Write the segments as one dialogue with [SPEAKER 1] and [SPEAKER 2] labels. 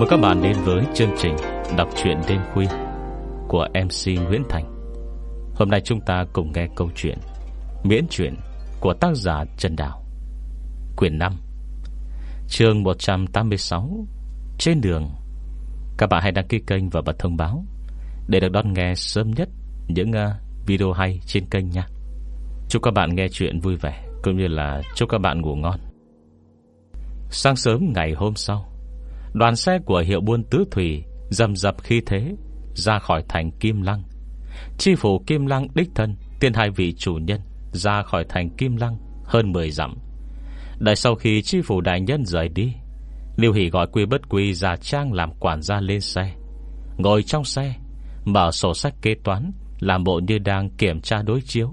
[SPEAKER 1] mời các bạn đến với chương trình Đọc truyện đêm khuya Của MC Nguyễn Thành. Hôm nay chúng ta cùng nghe câu chuyện Miễn truyện của tác giả Trần Đào. Quyển 5 Chương 186 Trên đường. Các bạn hãy đăng ký kênh và bật thông báo Để được đón nghe sớm nhất Những ờ, video hay trên kênh nha. Chúc các bạn nghe chuyện vui vẻ Cũng như là chúc các bạn ngủ ngon. Sáng sớm ngày hôm sau Đoàn xe của hiệu buôn tứ thủy Dầm dập khi thế, Ra khỏi thành Kim Lăng. Chi phủ Kim Lăng đích thân, Tiên hai vị chủ nhân, Ra khỏi thành Kim Lăng hơn 10 dặm. Đợi sau khi chi phủ đại nhân rời đi Liêu Hỷ gọi quy bất quy ra trang làm quản gia lên xe. Ngồi trong xe, Mở sổ sách kế toán, Làm bộ như đang kiểm tra đối chiếu.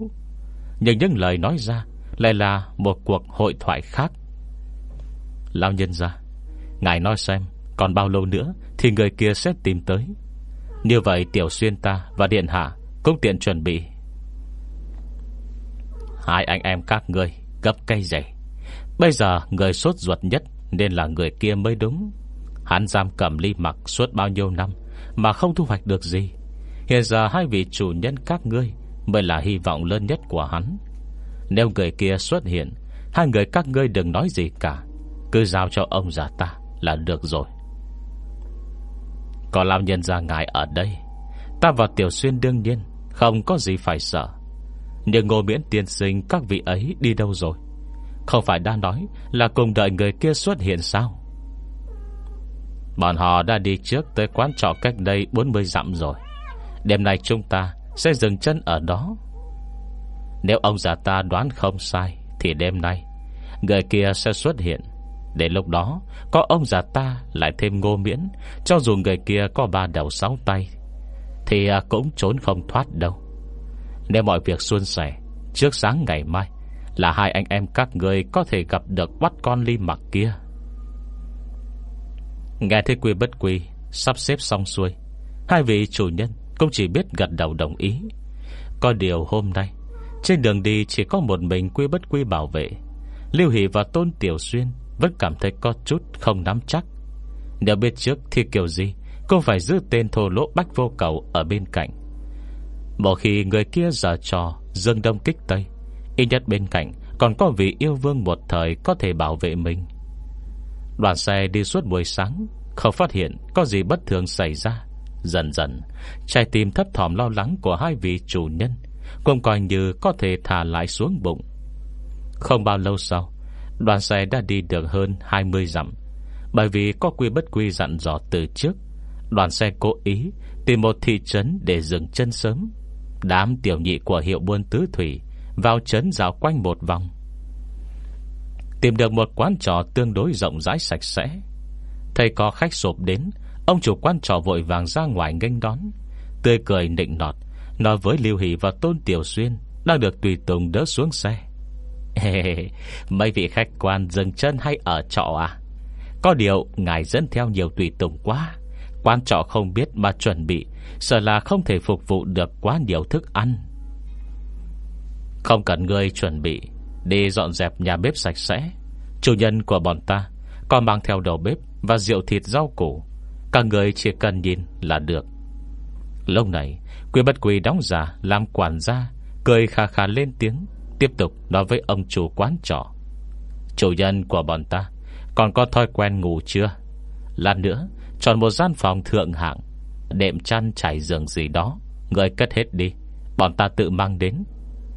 [SPEAKER 1] Nhưng những lời nói ra Lại là một cuộc hội thoại khác. Lão nhân ra, Ngài nói xem còn bao lâu nữa Thì người kia sẽ tìm tới. Như vậy Tiểu Xuyên ta và Điện Hạ Cũng tiện chuẩn bị. Hai anh em các ngươi Gấp cây dày Bây giờ người sốt ruột nhất Nên là người kia mới đúng. Hắn giam cầm ly mặc suốt bao nhiêu năm Mà không thu hoạch được gì. Hiện giờ hai vị chủ nhân các ngươi Mới là hy vọng lớn nhất của hắn. Nếu người kia xuất hiện, Hai người các ngươi đừng nói gì cả. Cứ giao cho ông già ta là được rồi có lão nhân ra ngài ở đây. Ta và Tiểu Xuyên đương nhiên Không có gì phải sợ. Nhưng ngô miễn tiên sinh, các vị ấy đi đâu rồi? Không phải đã nói Là cùng đợi người kia xuất hiện sao? Bọn họ đã đi trước Tới quán trọ cách đây 40 dặm rồi. Đêm nay chúng ta Sẽ dừng chân ở đó. Nếu ông già ta đoán không sai, Thì đêm nay Người kia sẽ xuất hiện. Đến lúc đó, Có ông già ta lại thêm ngô miễn, Cho dù người kia có ba đầu sáu tay, Thì à, cũng trốn không thoát đâu. Nếu mọi việc suôn sẻ, Trước sáng ngày mai, Là hai anh em các người có thể gặp được Bắt con ly mặc kia. Nghe thấy quy bất quy Sắp xếp xong xuôi, Hai vị chủ nhân cũng chỉ biết gật đầu đồng ý. Có điều hôm nay, Trên đường đi chỉ có một mình quy bất quy bảo vệ, Lưu Hỷ và Tôn Tiểu Xuyên vẫn cảm thấy có chút không nắm chắc. Nếu biết trước thì kiểu gì, Cũng phải giữ tên thô lỗ bách vô cầu Ở bên cạnh. Một khi người kia giờ trò, Dương đông kích tây, Ít nhất bên cạnh Còn có vị yêu vương một thời có thể bảo vệ mình. Đoàn xe đi suốt buổi sáng, Không phát hiện có gì bất thường xảy ra. Dần dần, Trái tim thấp thỏm lo lắng của hai vị chủ nhân, Cũng coi như có thể thả lại xuống bụng. Không bao lâu sau Đoàn xe đã đi được hơn 20 dặm. Bởi vì có quy bất quy dặn dò từ trước, Đoàn xe cố ý Tìm một thị trấn để dừng chân sớm. Đám tiểu nhị của hiệu buôn tứ thủy Vào trấn dạo quanh một vòng. Tìm được một quán trò tương đối rộng rãi sạch sẽ. Thấy có khách sộp đến, Ông chủ quán trò vội vàng ra ngoài nghênh đón. Tươi cười nịnh nọt, Nói với Lưu Hỷ và Tôn Tiểu Xuyên Đang được tùy tùng đỡ xuống xe. Mấy vị khách quan dừng chân hay ở trọ à? Có điều Ngài dẫn theo nhiều tùy tùng quá. Quan trọ không biết mà chuẩn bị, Sợ là không thể phục vụ được quá nhiều thức ăn. Không cần người chuẩn bị, Đi dọn dẹp nhà bếp sạch sẽ. Chủ nhân của bọn ta, Còn mang theo đầu bếp Và rượu thịt rau củ. Các người chỉ cần nhìn là được. Lúc này, Quý bất quý đóng giả, làm quản gia, Cười khà khà lên tiếng. Tiếp tục nói với ông chủ quán trọ. Chủ nhân của bọn ta, Còn có thói quen ngủ chưa? Lát nữa, Chọn một gian phòng thượng hạng, Đệm chăn trải giường gì đó, Người cất hết đi, Bọn ta tự mang đến.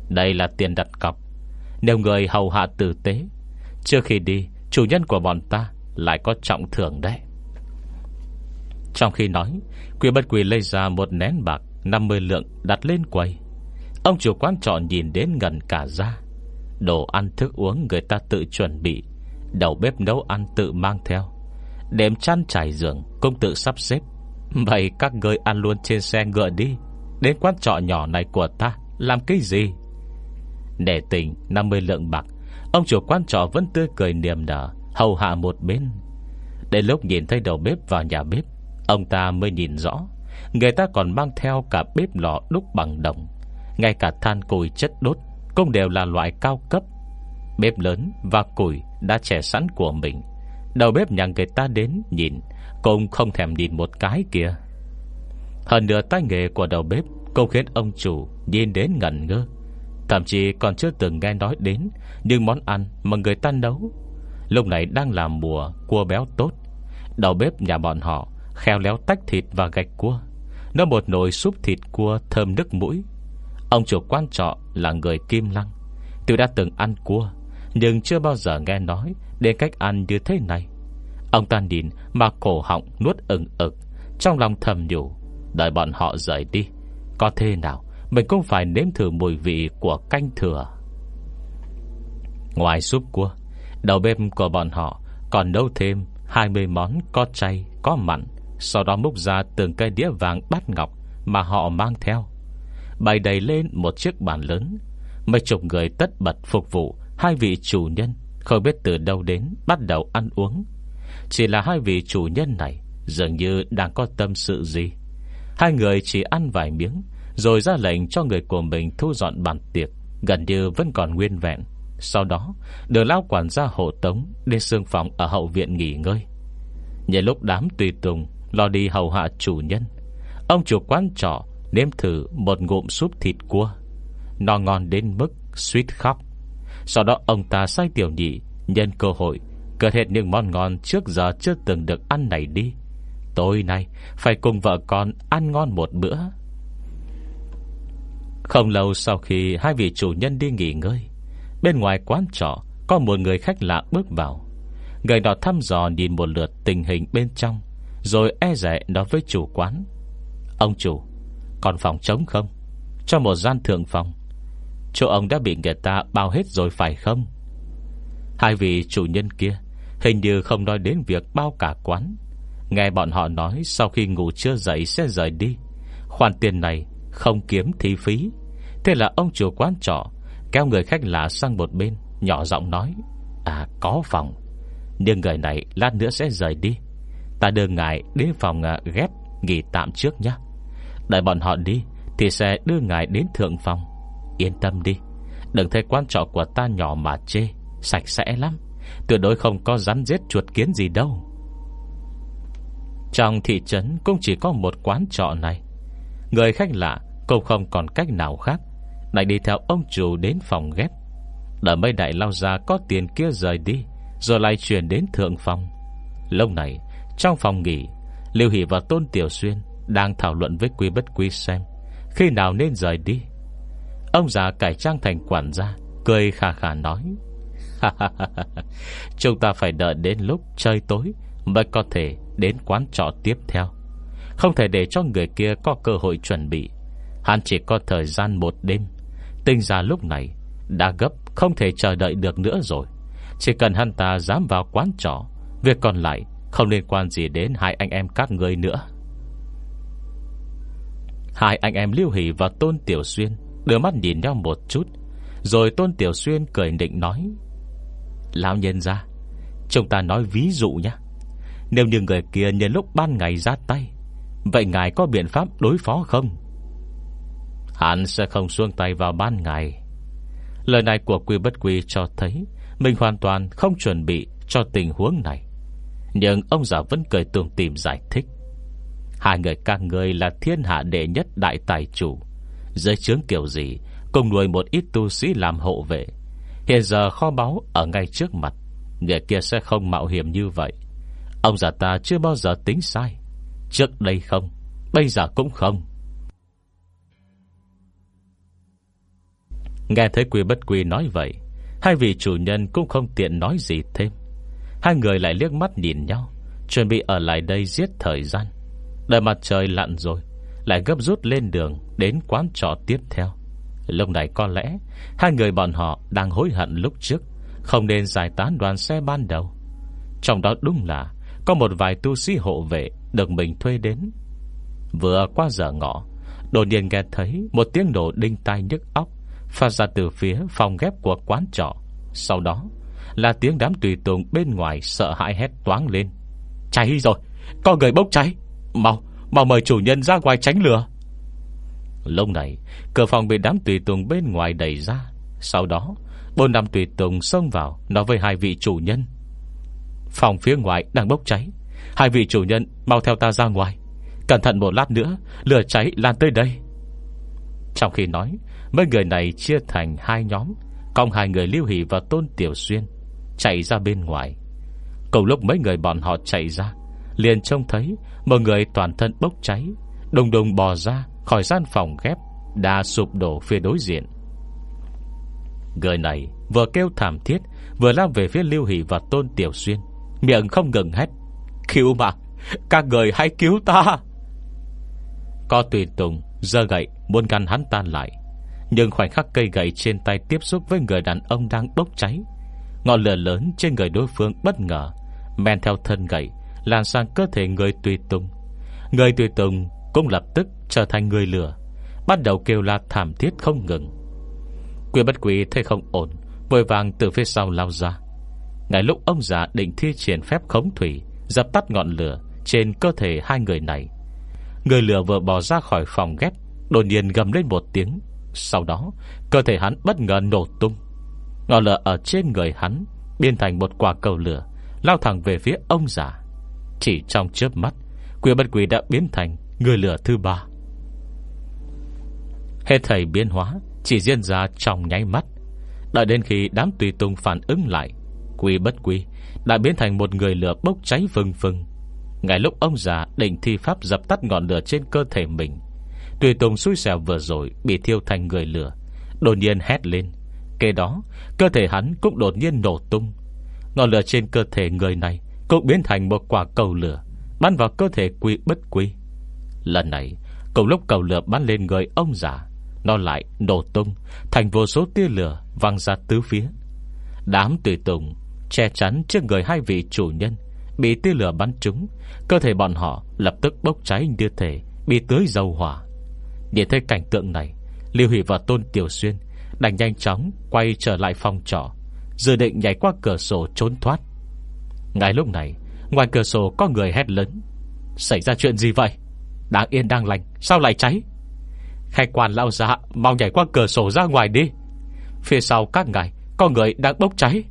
[SPEAKER 1] Đây là tiền đặt cọc. Nếu người hầu hạ tử tế, Trước khi đi, Chủ nhân của bọn ta Lại có trọng thưởng đấy. Trong khi nói, Quỷ bất quỷ lấy ra một nén bạc 50 lượng đặt lên quầy. Ông chủ quán trọ nhìn đến gần cả ra. Đồ ăn thức uống người ta tự chuẩn bị, Đầu bếp nấu ăn tự mang theo. Đệm chăn trải giường Cũng tự sắp xếp. Vậy các người ăn luôn trên xe ngựa đi. Đến quán trọ nhỏ này của ta, Làm cái gì? Để tình 50 lượng bạc, Ông chủ quán trọ vẫn tươi cười niềm nở, Hầu hạ một bên. Đến lúc nhìn thấy đầu bếp vào nhà bếp, Ông ta mới nhìn rõ, Người ta còn mang theo cả bếp lò đúc bằng đồng ngay cả than củi chất đốt Cũng đều là loại cao cấp. Bếp lớn và củi đã trẻ sẵn của mình. Đầu bếp nhà người ta đến nhìn, Cũng không thèm nhìn một cái kia. Hơn nữa tay nghề của đầu bếp Cũng khiến ông chủ nhìn đến ngẩn ngơ. Thậm chí còn chưa từng nghe nói đến Những món ăn mà người ta nấu. Lúc này đang là mùa cua béo tốt. Đầu bếp nhà bọn họ Khéo léo tách thịt và gạch cua. Nó một nồi súp thịt cua, thơm nước mũi. Ông chủ quan trọng là người Kim Lăng. Tôi đã từng ăn cua, Nhưng chưa bao giờ nghe nói Đến cách ăn như thế này. Ông ta nhìn mà cổ họng nuốt ừng ực, Trong lòng thầm nhủ, Đợi bọn họ rời đi, Có thế nào Mình cũng phải nếm thử mùi vị của canh thừa. Ngoài súp cua, Đầu bếp của bọn họ Còn nấu thêm 20 món có chay, Có mặn, Sau đó múc ra từng cây đĩa vàng bát ngọc Mà họ mang theo. Bày đầy lên một chiếc bàn lớn. Mấy chục người tất bật phục vụ Hai vị chủ nhân, Không biết từ đâu đến, bắt đầu ăn uống. Chỉ là hai vị chủ nhân này Dường như đang có tâm sự gì. Hai người chỉ ăn vài miếng, Rồi ra lệnh cho người của mình thu dọn bàn tiệc, Gần như vẫn còn nguyên vẹn. Sau đó, Được lao quản gia hộ tống Đến xương phòng ở hậu viện nghỉ ngơi. Nhờ lúc đám tùy tùng Lo đi hầu hạ chủ nhân, Ông chủ quán trọ Nếm thử một ngụm súp thịt cua. Nó ngon đến mức suýt khóc. Sau đó ông ta sai tiểu nhị Nhân cơ hội Cất hết những món ngon trước giờ chưa từng được ăn này đi. Tối nay, Phải cùng vợ con ăn ngon một bữa. Không lâu sau khi Hai vị chủ nhân đi nghỉ ngơi, Bên ngoài quán trọ Có một người khách lạ bước vào. Người đó thăm dò nhìn một lượt tình hình bên trong, Rồi e rẻ nói với chủ quán, Ông chủ còn phòng trống không? Cho một gian thượng phòng. Chỗ ông đã bị người ta bao hết rồi phải không? Hai vị chủ nhân kia Hình như không nói đến việc bao cả quán. Nghe bọn họ nói Sau khi ngủ chưa dậy sẽ rời đi. Khoản tiền này không kiếm thi phí. Thế là ông chủ quán trọ Kéo người khách lạ sang một bên, Nhỏ giọng nói À có phòng. Nhưng người này lát nữa sẽ rời đi. Ta đưa ngài đến phòng à, ghép Nghỉ tạm trước nhé Đợi bọn họ đi, Thì sẽ đưa ngài đến thượng phòng Yên tâm đi, Đừng thấy quan trọ của ta nhỏ mà chê, Sạch sẽ lắm. Tuyệt đối không có rắn giết chuột kiến gì đâu. Trong thị trấn Cũng chỉ có một quán trọ này. Người khách lạ Cũng không còn cách nào khác, Đành đi theo ông chủ đến phòng ghép. Đợi mấy đại lao ra có tiền kia rời đi, Rồi lại chuyển đến thượng phòng lâu này, Trong phòng nghỉ, Lưu Hỷ và Tôn Tiểu Xuyên đang thảo luận với quý Bất quý xem, Khi nào nên rời đi. Ông già cải trang thành quản gia, Cười khà khà nói Chúng ta phải đợi đến lúc trời tối Mới có thể đến quán trọ tiếp theo. Không thể để cho người kia có cơ hội chuẩn bị. Hắn chỉ có thời gian một đêm. Tinh ra lúc này Đã gấp, không thể chờ đợi được nữa rồi. Chỉ cần hắn ta dám vào quán trọ, Việc còn lại Không liên quan gì đến hai anh em các người nữa. Hai anh em Lưu Hỷ và Tôn Tiểu Xuyên Đưa mắt nhìn nhau một chút, Rồi Tôn Tiểu Xuyên cười định nói, Lão nhân ra Chúng ta nói ví dụ nhé Nếu như người kia nhân lúc ban ngày ra tay, Vậy ngài có biện pháp đối phó không? Hắn sẽ không xuông tay vào ban ngày. Lời này của quy bất quy cho thấy Mình hoàn toàn không chuẩn bị Cho tình huống này. Nhưng ông già vẫn cười tùm tìm giải thích. Hai người các người là thiên hạ đệ nhất đại tài chủ. Giới chướng kiểu gì, Cùng nuôi một ít tu sĩ làm hộ vệ. Hiện giờ kho báu ở ngay trước mặt, Người kia sẽ không mạo hiểm như vậy. Ông già ta chưa bao giờ tính sai. Trước đây không, Bây giờ cũng không. Nghe thấy quy bất quy nói vậy, Hai vị chủ nhân cũng không tiện nói gì thêm. Hai người lại liếc mắt nhìn nhau, Chuẩn bị ở lại đây giết thời gian. Đợi mặt trời lặn rồi Lại gấp rút lên đường Đến quán trọ tiếp theo. Lúc này có lẽ Hai người bọn họ đang hối hận lúc trước Không nên giải tán đoàn xe ban đầu. Trong đó đúng là Có một vài tu sĩ hộ vệ Được mình thuê đến. Vừa qua giờ ngọ Đột nhiên nghe thấy một tiếng nổ đinh tai nhức óc Phát ra từ phía phòng ghép của quán trọ. Sau đó Là tiếng đám tùy tùng bên ngoài Sợ hãi hét toáng lên. Cháy rồi, có người bốc cháy. Mau, mau mời chủ nhân ra ngoài tránh lửa. Lúc này Cửa phòng bị đám tùy tùng bên ngoài đẩy ra. Sau đó Bốn năm tùy tùng xông vào Nói với hai vị chủ nhân. Phòng phía ngoài đang bốc cháy. Hai vị chủ nhân mau theo ta ra ngoài. Cẩn thận một lát nữa Lửa cháy lan tới đây. Trong khi nói Mấy người này chia thành hai nhóm Cong hai người Lưu Hỷ và Tôn Tiểu Xuyên Chạy ra bên ngoài. Cùng lúc mấy người bọn họ chạy ra Liền trông thấy Một người toàn thân bốc cháy, Đùng đùng bò ra khỏi gian phòng ghép, Đã sụp đổ phía đối diện. Người này vừa kêu thảm thiết, Vừa lao về phía Lưu Hỷ và Tôn Tiểu Xuyên, Miệng không ngừng hét, Cứu mạng! Các người hãy cứu ta! Có tùy tùng Giơ gậy muốn ngăn hắn tan lại, Nhưng khoảnh khắc cây gậy trên tay Tiếp xúc với người đàn ông đang bốc cháy, Ngọn lửa lớn trên người đối phương bất ngờ, Men theo thân gậy Lan sang cơ thể người tùy tùng. Người tùy tùng cũng lập tức trở thành người lửa Bắt đầu kêu la thảm thiết không ngừng. Quyền bất quỷ thấy không ổn, Vội vàng từ phía sau lao ra. Ngay lúc ông già định thi triển phép khống thủy, Dập tắt ngọn lửa Trên cơ thể hai người này, Người lửa vừa bỏ ra khỏi phòng ghép, Đột nhiên gầm lên một tiếng. Sau đó, cơ thể hắn bất ngờ nổ tung. Ngọn lửa ở trên người hắn Biên thành một quả cầu lửa, Lao thẳng về phía ông già. Chỉ trong chớp mắt, quỷ bất quỷ đã biến thành người lửa thứ ba. Hết thầy biến hóa Chỉ diễn ra trong nháy mắt. Đợi đến khi đám tùy tùng phản ứng lại, quỷ bất quỷ Đã biến thành một người lửa bốc cháy phừng phừng Ngay lúc ông già định thi pháp dập tắt ngọn lửa trên cơ thể mình, Tùy tùng xui xẻo vừa rồi Bị thiêu thành người lửa, Đột nhiên hét lên. Kế đó, cơ thể hắn cũng đột nhiên nổ tung. Ngọn lửa trên cơ thể người này cũng biến thành một quả cầu lửa, Bắn vào cơ thể quy bất quy. Lần này, Cùng lúc cầu lửa bắn lên người ông già, Nó lại nổ tung, Thành vô số tia lửa văng ra tứ phía. Đám tùy tùng Che chắn trước người hai vị chủ nhân, Bị tia lửa bắn trúng, Cơ thể bọn họ lập tức bốc cháy như thể Bị tưới dầu hỏa. Nhìn thấy cảnh tượng này, Lưu Hỷ và Tôn Tiểu Xuyên Đành nhanh chóng quay trở lại phòng trọ, Dự định nhảy qua cửa sổ trốn thoát. Ngay lúc này, Ngoài cửa sổ có người hét lớn. Xảy ra chuyện gì vậy? Đang yên đang lành, Sao lại cháy? Khai quan lao ra Mau nhảy qua cửa sổ ra ngoài đi. Phía sau các ngài, Có người đang bốc cháy.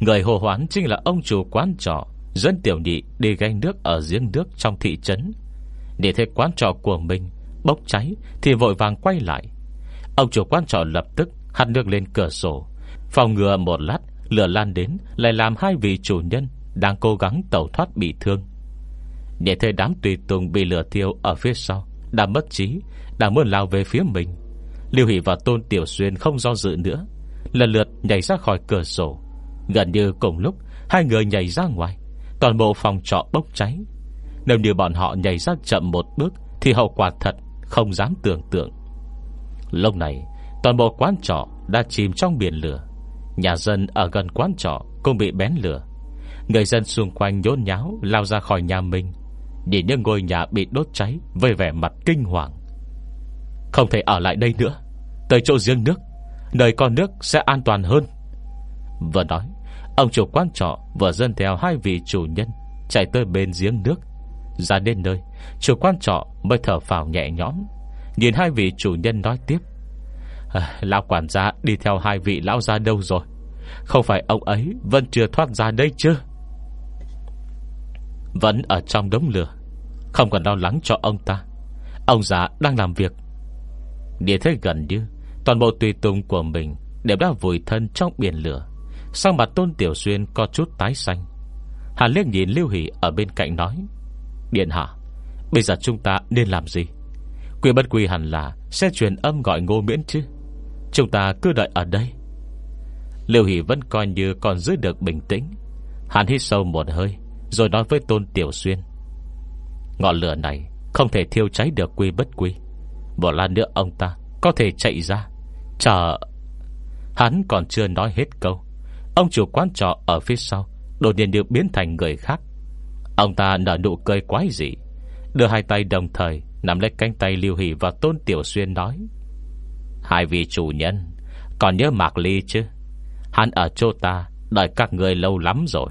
[SPEAKER 1] Người hồ hoán chính là ông chủ quán trọ, Dẫn tiểu nhị đi gánh nước Ở giếng nước trong thị trấn. Để thấy quán trọ của mình Bốc cháy thì vội vàng quay lại. Ông chủ quán trọ lập tức Hắt nước lên cửa sổ, Phòng ngừa một lát Lửa lan đến, lại làm hai vị chủ nhân Đang cố gắng tẩu thoát bị thương. Để thấy đám tùy tùng bị lửa thiêu Ở phía sau, Đã mất trí, Đã muốn lao về phía mình. Lưu Hỷ và Tôn Tiểu Xuyên không do dự nữa, Lần lượt nhảy ra khỏi cửa sổ. Gần như cùng lúc, Hai người nhảy ra ngoài, Toàn bộ phòng trọ bốc cháy. Nếu như bọn họ nhảy ra chậm một bước, Thì hậu quả thật không dám tưởng tượng. Lúc này, Toàn bộ quán trọ đã chìm trong biển lửa. Nhà dân ở gần quán trọ Cũng bị bén lửa. Người dân xung quanh nhốn nháo, Lao ra khỏi nhà mình. Nhìn những ngôi nhà bị đốt cháy Với vẻ mặt kinh hoàng. Không thể ở lại đây nữa. Tới chỗ riêng nước, Nơi con nước sẽ an toàn hơn. Vừa nói, Ông chủ quán trọ vừa dân theo hai vị chủ nhân Chạy tới bên giếng nước. Ra đến nơi, Chủ quán trọ mới thở phào nhẹ nhõm. Nhìn hai vị chủ nhân nói tiếp à, Lão quản gia đi theo hai vị lão gia đâu rồi? Không phải ông ấy Vẫn chưa thoát ra đây chứ? Vẫn ở trong đống lửa Không cần lo lắng cho ông ta. Ông già đang làm việc. Địa thế gần như Toàn bộ tùy tùng của mình Đều đã vùi thân trong biển lửa. Sang mặt Tôn Tiểu Xuyên có chút tái xanh. Hà liếc nhìn Lưu Hỷ ở bên cạnh nói Điện hạ Bây giờ chúng ta nên làm gì? Quy bất quy hẳn là Sẽ truyền âm gọi ngô miễn chứ? Chúng ta cứ đợi ở đây. Lưu Hỷ vẫn coi như còn giữ được bình tĩnh. Hắn hít sâu một hơi, Rồi nói với Tôn Tiểu Xuyên. Ngọn lửa này Không thể thiêu cháy được quy bất quy. Một lát nữa ông ta Có thể chạy ra. Chờ. Hắn còn chưa nói hết câu. Ông chủ quán trọ ở phía sau Đột nhiên được biến thành người khác. Ông ta nở nụ cười quái dị, Đưa hai tay đồng thời Nắm lấy cánh tay Lưu Hỷ và Tôn Tiểu Xuyên nói. Hai vị chủ nhân, Còn nhớ Mạc Ly chứ? Hắn ở chỗ ta, Đợi các người lâu lắm rồi.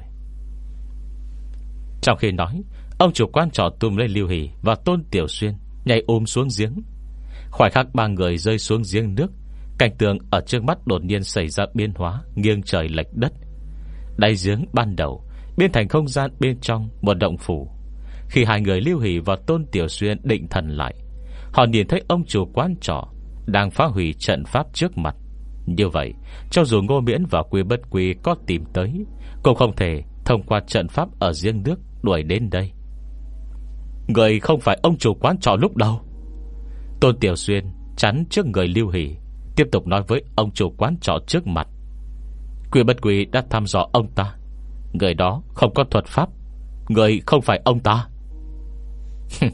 [SPEAKER 1] Trong khi nói, Ông chủ quan trò tùm lên Lưu Hỷ Và Tôn Tiểu Xuyên Nhảy ôm xuống giếng. Khoảnh khắc ba người rơi xuống giếng nước, Cảnh tượng ở trước mắt đột nhiên xảy ra biến hóa, Nghiêng trời lệch đất. Đáy giếng ban đầu, Biến thành không gian bên trong một động phủ. Khi hai người lưu hỷ và tôn tiểu xuyên định thần lại, Họ nhìn thấy ông chủ quán trọ đang phá hủy trận pháp trước mặt. Như vậy, Cho dù ngô miễn và quy bất quy có tìm tới, Cũng không thể thông qua trận pháp ở riêng nước Đuổi đến đây. Người không phải ông chủ quán trọ lúc đầu. Tôn Tiểu Xuyên Chắn trước người lưu hỷ, Tiếp tục nói với ông chủ quán trọ trước mặt. Quy bất quy đã thăm dò ông ta. Người đó không có thuật pháp. Người không phải ông ta.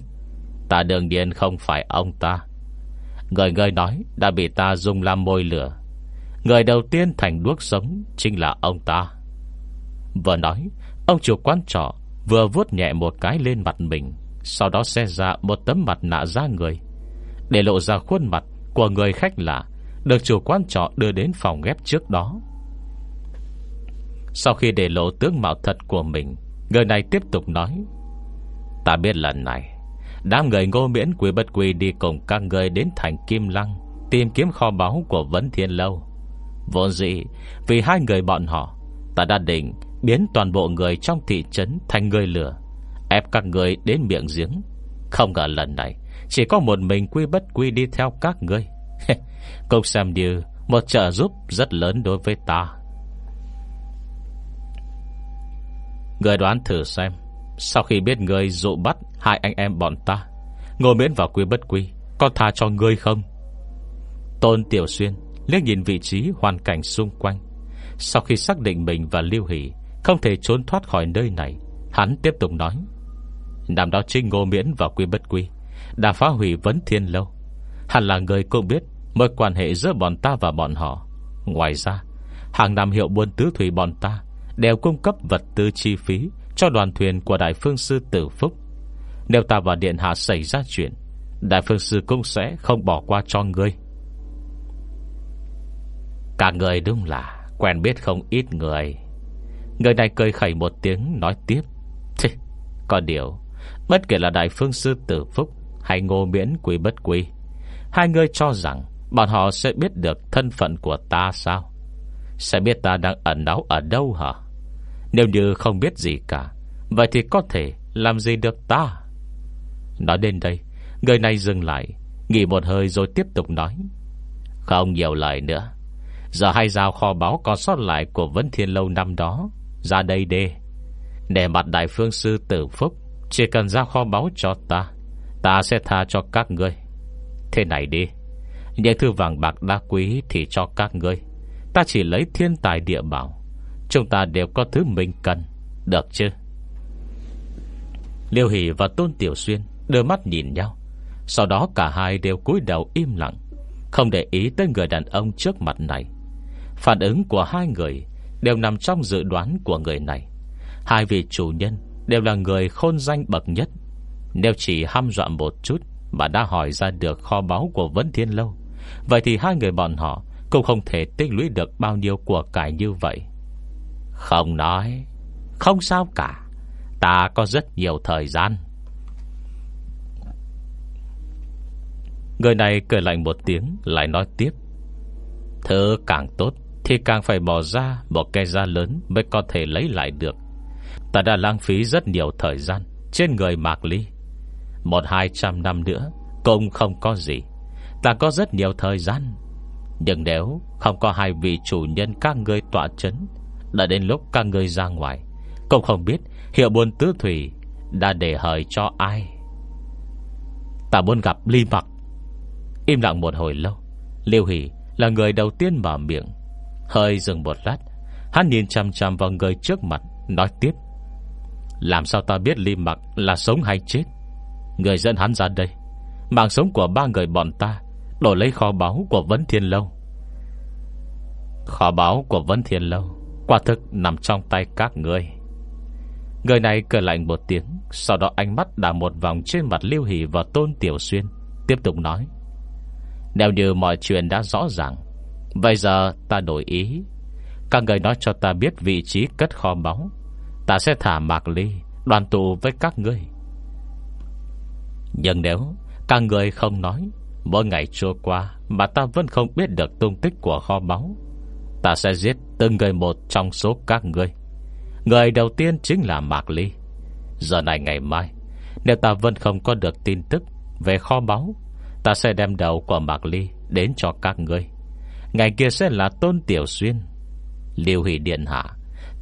[SPEAKER 1] Ta đương nhiên không phải ông ta. Người người nói Đã bị ta dùng làm môi lửa. Người đầu tiên thành đuốc sống Chính là ông ta. Vừa nói, Ông chủ quán trọ vừa vuốt nhẹ một cái lên mặt mình, Sau đó xe ra một tấm mặt nạ ra người. Để lộ ra khuôn mặt Của người khách lạ, Được chủ quán trọ đưa đến phòng ghép trước đó. Sau khi để lộ tướng mạo thật của mình, Người này tiếp tục nói, Ta biết lần này Đám người ngô miễn quý bất quy Đi cùng các người đến thành Kim Lăng, Tìm kiếm kho báu của Vấn Thiên Lâu. Vốn dĩ Vì hai người bọn họ, Ta đã định biến toàn bộ người trong thị trấn Thành người lửa, Ép các người đến miệng giếng. Không ngờ lần này, Chỉ có một mình quy bất quy đi theo các người Cũng xem như Một trợ giúp rất lớn đối với ta. Người đoán thử xem. Sau khi biết người dụ bắt Hai anh em bọn ta Ngồi miễn vào quy bất quy Có tha cho ngươi không? Tôn Tiểu Xuyên liếc nhìn vị trí hoàn cảnh xung quanh. Sau khi xác định mình và Lưu Hỷ Không thể trốn thoát khỏi nơi này, Hắn tiếp tục nói Năm đó trinh ngô miễn và quy bất quy Đã phá hủy vấn thiên lâu. Hẳn là người cũng biết Mối quan hệ giữa bọn ta và bọn họ. Ngoài ra, Hàng năm hiệu buôn tứ thủy bọn ta Đều cung cấp vật tư chi phí cho đoàn thuyền của Đại Phương Sư Tử Phúc. Nếu ta và Điện Hạ xảy ra chuyện Đại Phương Sư cũng sẽ không bỏ qua cho ngươi. Cả người đúng là Quen biết không ít người. Người này cười khẩy một tiếng nói tiếp. Thế, Có điều Bất kể là Đại Phương Sư Tử Phúc Hay Ngô Miễn Quý Bất Quý Hai người cho rằng Bọn họ sẽ biết được thân phận của ta sao? Sẽ biết ta đang ẩn náu ở đâu hả? Nếu như không biết gì cả, Vậy thì có thể làm gì được ta? Nói đến đây, Người này dừng lại, Nghỉ một hơi rồi tiếp tục nói. Không nhiều lời nữa. Giờ hai giao kho báo còn sót lại Của Vấn Thiên Lâu năm đó, Ra đây đê Để mặt Đại Phương Sư Tử Phúc, Chỉ cần giao kho báo cho ta Ta sẽ tha cho các ngươi. Thế này đi, Những thư vàng bạc đá quý Thì cho các ngươi. Ta chỉ lấy thiên tài địa bảo Chúng ta đều có thứ mình cần. Được chứ? Liêu Hỷ và Tôn Tiểu Xuyên Đưa mắt nhìn nhau. Sau đó cả hai đều cúi đầu im lặng, Không để ý tới người đàn ông trước mặt này. Phản ứng của hai người Đều nằm trong dự đoán của người này. Hai vị chủ nhân Đều là người khôn danh bậc nhất. Nếu chỉ ham dọa một chút Mà đã hỏi ra được kho báu của Vấn Thiên Lâu, Vậy thì hai người bọn họ Cũng không thể tích lũy được bao nhiêu của cải như vậy. Không nói. Không sao cả. Ta có rất nhiều thời gian. Người này cười lạnh một tiếng, Lại nói tiếp. Thứ càng tốt, Thì càng phải bỏ ra Một cái giá lớn mới có thể lấy lại được. Ta đã lãng phí rất nhiều thời gian Trên người Mạc Ly. Một hai trăm năm nữa, Cũng không có gì. Ta có rất nhiều thời gian. Nhưng nếu không có hai vị chủ nhân các ngươi tọa chấn đã đến lúc các người ra ngoài. Cũng không biết Hiệu buôn tứ thủy Đã để hời cho ai. Ta muốn gặp Ly Mặc Im lặng một hồi lâu. Liêu Hỷ là người đầu tiên mở miệng. Hơi dừng một lát. Hắn nhìn chăm chăm vào người trước mặt, Nói tiếp. Làm sao ta biết Ly Mặc là sống hay chết? Người dẫn hắn ra đây. Mạng sống của ba người bọn ta Đổi lấy kho báu của Vấn Thiên Lâu. Kho báu của Vấn Thiên Lâu. Quả thực nằm trong tay các người Người này cười lạnh một tiếng, Sau đó ánh mắt đảo một vòng trên mặt lưu Hỷ và Tôn Tiểu Xuyên, Tiếp tục nói. Nếu như mọi chuyện đã rõ ràng, Bây giờ ta đổi ý. Các người nói cho ta biết vị trí cất kho báu. Ta sẽ thả Mạc Ly, Đoàn tụ với các ngươi. Nhưng nếu Các người không nói, Mỗi ngày trôi qua Mà ta vẫn không biết được tung tích của kho báu Ta sẽ giết từng người một trong số các ngươi. Người đầu tiên chính là Mạc Ly. Giờ này ngày mai, Nếu ta vẫn không có được tin tức Về kho báu, Ta sẽ đem đầu của Mạc Ly Đến cho các ngươi. Ngày kia sẽ là Tôn Tiểu Xuyên. Liêu Hỷ Điện Hạ,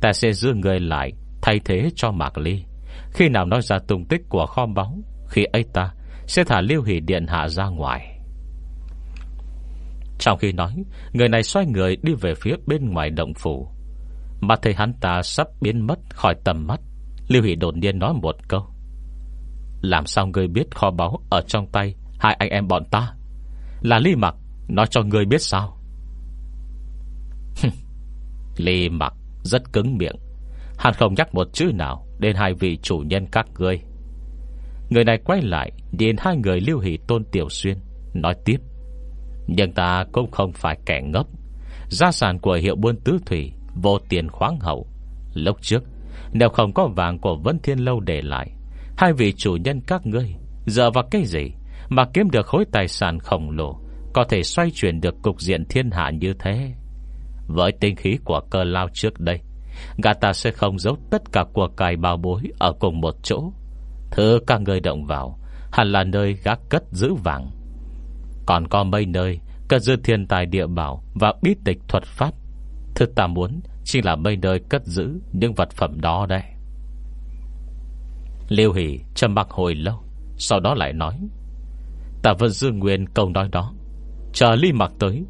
[SPEAKER 1] Ta sẽ giữ người lại Thay thế cho Mạc Ly. Khi nào nói ra tung tích của kho báu, Khi ấy ta sẽ thả Liêu Hỷ Điện Hạ ra ngoài. Trong khi nói, Người này xoay người đi về phía bên ngoài động phủ. Mà thấy hắn ta sắp biến mất khỏi tầm mắt, lưu Hỷ đột nhiên nói một câu. Làm sao người biết kho báu Ở trong tay hai anh em bọn ta? Là Ly Mặc Nói cho người biết sao? Ly Mặc rất cứng miệng. Hắn không nhắc một chữ nào Đến hai vị chủ nhân các ngươi. Người này quay lại điền hai người lưu hỷ tôn tiểu xuyên, Nói tiếp. Nhưng ta cũng không phải kẻ ngốc. Gia sản của hiệu buôn tứ thủy Vô tiền khoáng hậu. Lúc trước, Nếu không có vàng của Vân Thiên Lâu để lại, Hai vị chủ nhân các ngươi Giờ vào cái gì Mà kiếm được khối tài sản khổng lồ Có thể xoay chuyển được cục diện thiên hạ như thế? Với tinh khí của cơ lao trước đây Gà ta sẽ không giấu tất cả của cài bao bối Ở cùng một chỗ. Thứ các người động vào, Hẳn là nơi gác cất giữ vàng. Còn có mấy nơi, Cất giữ thiên tài địa bảo Và bí tịch thuật pháp. Thứ ta muốn Chỉ là mấy nơi cất giữ Những vật phẩm đó đây Liêu Hỷ trầm mặc hồi lâu, Sau đó lại nói Ta vẫn giữ nguyên, câu nói đó, Chờ ly mặc tới,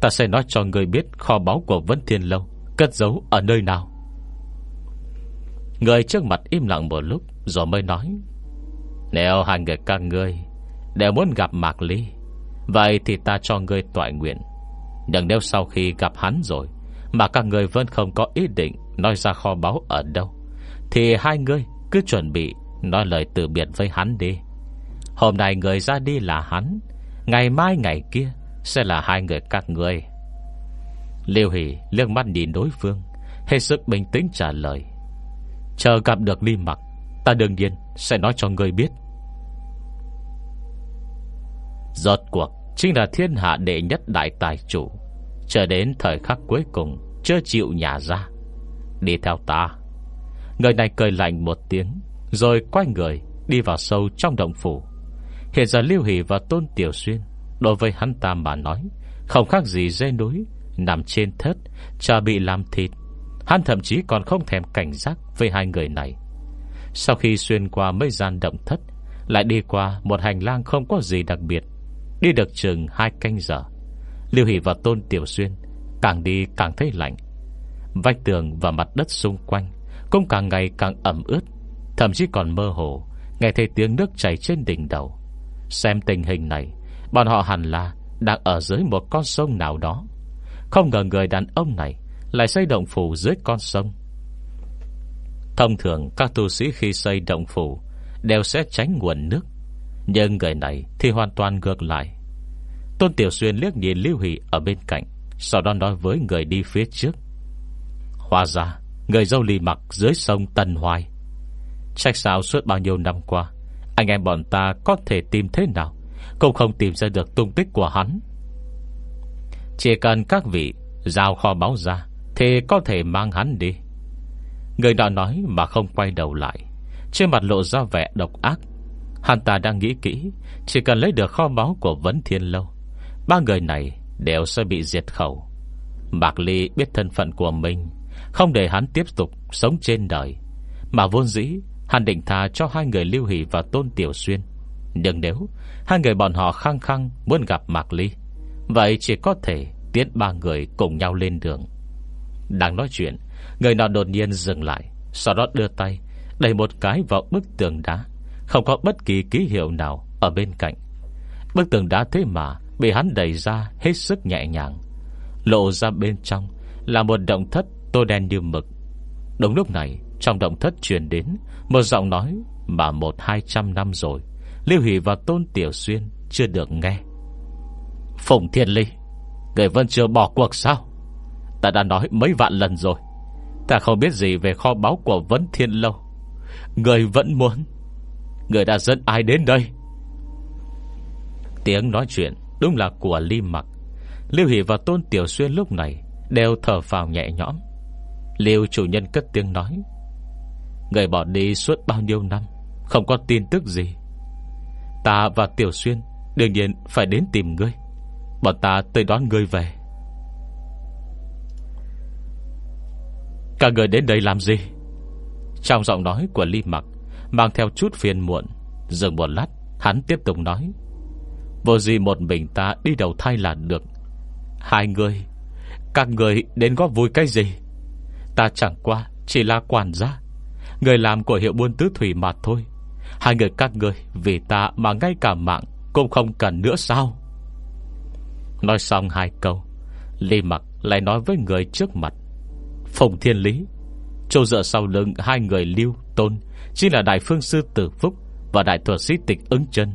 [SPEAKER 1] Ta sẽ nói cho người biết kho báu của Vân Thiên Lâu Cất giấu ở nơi nào. Người trước mặt im lặng một lúc Rồi mới nói, Nếu hai người các ngươi Đều muốn gặp Mạc Ly Vậy thì ta cho ngươi tọa nguyện. Nhưng nếu sau khi gặp hắn rồi, Mà các người vẫn không có ý định Nói ra kho báu ở đâu, Thì hai người cứ chuẩn bị Nói lời từ biệt với hắn đi. Hôm nay người ra đi là hắn, Ngày mai ngày kia Sẽ là hai người các người Liêu Hỷ liếc mắt nhìn đối phương, Hết sức bình tĩnh trả lời. Chờ gặp được Ly Mặc, Ta đương nhiên sẽ nói cho người biết. Rốt cuộc Chính là thiên hạ đệ nhất đại tài chủ. Chờ đến thời khắc cuối cùng, Chưa chịu nhà ra. Đi theo ta. Người này cười lạnh một tiếng, Rồi quay người, đi vào sâu trong động phủ. Hiện giờ Lưu Hỷ và Tôn Tiểu Xuyên, Đối với hắn ta mà nói, Không khác gì dây núi, Nằm trên thất Chờ bị làm thịt. Hắn thậm chí còn không thèm cảnh giác Với hai người này. Sau khi xuyên qua mấy gian động thất, Lại đi qua một hành lang không có gì đặc biệt. Đi được chừng hai canh giờ, Lưu Hỷ và Tôn Tiểu Xuyên Càng đi càng thấy lạnh. Vách tường và mặt đất xung quanh Cũng càng ngày càng ẩm ướt, Thậm chí còn mơ hồ, Nghe thấy tiếng nước chảy trên đỉnh đầu. Xem tình hình này, Bọn họ hẳn là đang ở dưới một con sông nào đó. Không ngờ người đàn ông này Lại xây động phủ dưới con sông. Thông thường, các tu sĩ khi xây động phủ Đều sẽ tránh nguồn nước. Nhưng người này thì hoàn toàn ngược lại. Tôn Tiểu Xuyên liếc nhìn Lưu Hỷ ở bên cạnh, Sau đó nói với người đi phía trước. Hóa ra, Người dâu lì mặc dưới sông Tân Hoài. Trách sao suốt bao nhiêu năm qua, Anh em bọn ta có thể tìm thế nào, Cũng không tìm ra được tung tích của hắn. Chỉ cần các vị Giao kho báo ra, Thì có thể mang hắn đi. Người đó nói mà không quay đầu lại, Trên mặt lộ ra vẻ độc ác. Hắn ta đang nghĩ kỹ, Chỉ cần lấy được kho báu của Vấn Thiên Lâu, Ba người này đều sẽ bị diệt khẩu. Mạc Ly biết thân phận của mình, Không để hắn tiếp tục sống trên đời. Mà vốn dĩ, Hắn định tha cho hai người Lưu Hỷ và Tôn Tiểu Xuyên. Nhưng nếu Hai người bọn họ khăng khăng muốn gặp Mạc Ly, Vậy chỉ có thể Tiến ba người cùng nhau lên đường. Đang nói chuyện, Người nào đột nhiên dừng lại, Sau đó đưa tay, Đẩy một cái vào bức tường đá. Không có bất kỳ ký hiệu nào Ở bên cạnh. Bức tường đá thế mà Bị hắn đẩy ra hết sức nhẹ nhàng. Lộ ra bên trong Là một động thất tô đen như mực. Đúng lúc này, Trong động thất truyền đến Một giọng nói mà một hai trăm năm rồi Lưu Hỷ và Tôn Tiểu Xuyên Chưa được nghe. Phùng Thiên Ly, Người vẫn chưa bỏ cuộc sao? Ta đã nói mấy vạn lần rồi. Ta không biết gì về kho báu của Vấn Thiên Lâu. Người vẫn muốn Người đã dẫn ai đến đây? Tiếng nói chuyện Đúng là của Ly Mặc. Lưu Hỷ và Tôn Tiểu Xuyên lúc này Đều thở phào nhẹ nhõm. Liêu chủ nhân cất tiếng nói, Người bỏ đi suốt bao nhiêu năm, Không có tin tức gì. Ta và Tiểu Xuyên Đương nhiên phải đến tìm ngươi. Bọn ta tới đón ngươi về. Cả người đến đây làm gì? Trong giọng nói của Ly Mặc Mang theo chút phiền muộn. Dừng một lát, Hắn tiếp tục nói. Vô gì một mình ta đi đầu thai là được. Hai người, Các người đến góp vui cái gì? Ta chẳng qua Chỉ là quản gia. Người làm của hiệu buôn tứ thủy mà thôi. Hai người các người Vì ta mà ngay cả mạng Cũng không cần nữa sao? Nói xong hai câu Lý mặc lại nói với người trước mặt. Phùng Thiên Lý Châu dựa sau lưng hai người lưu tôn Chính là Đại Phương Sư Tử Phúc Và Đại Thuật Sĩ Tịch ứng chân.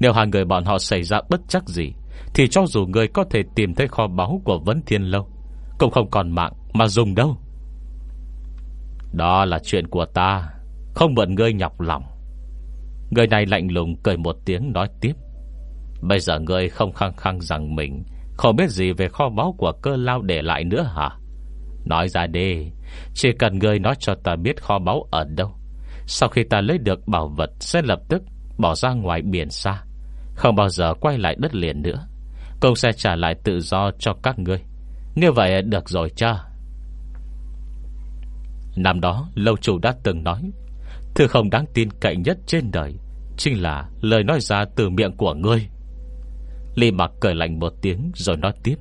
[SPEAKER 1] Nếu hai người bọn họ xảy ra bất chắc gì, Thì cho dù người có thể tìm thấy kho báu Của Vấn Thiên Lâu, Cũng không còn mạng mà dùng đâu. Đó là chuyện của ta, Không bận ngươi nhọc lòng. Người này lạnh lùng cười một tiếng nói tiếp. Bây giờ ngươi không khăng khăng rằng mình Không biết gì về kho báu của cơ lao để lại nữa hả? Nói ra đi chỉ cần ngươi nói cho ta biết kho báu ở đâu, Sau khi ta lấy được bảo vật Sẽ lập tức bỏ ra ngoài biển xa, Không bao giờ quay lại đất liền nữa. Công sẽ trả lại tự do cho các ngươi. Như vậy được rồi cha Năm đó, Lâu chủ đã từng nói, Thứ không đáng tin cậy nhất trên đời Chính là lời nói ra từ miệng của ngươi. Lý mặc cười lạnh một tiếng rồi nói tiếp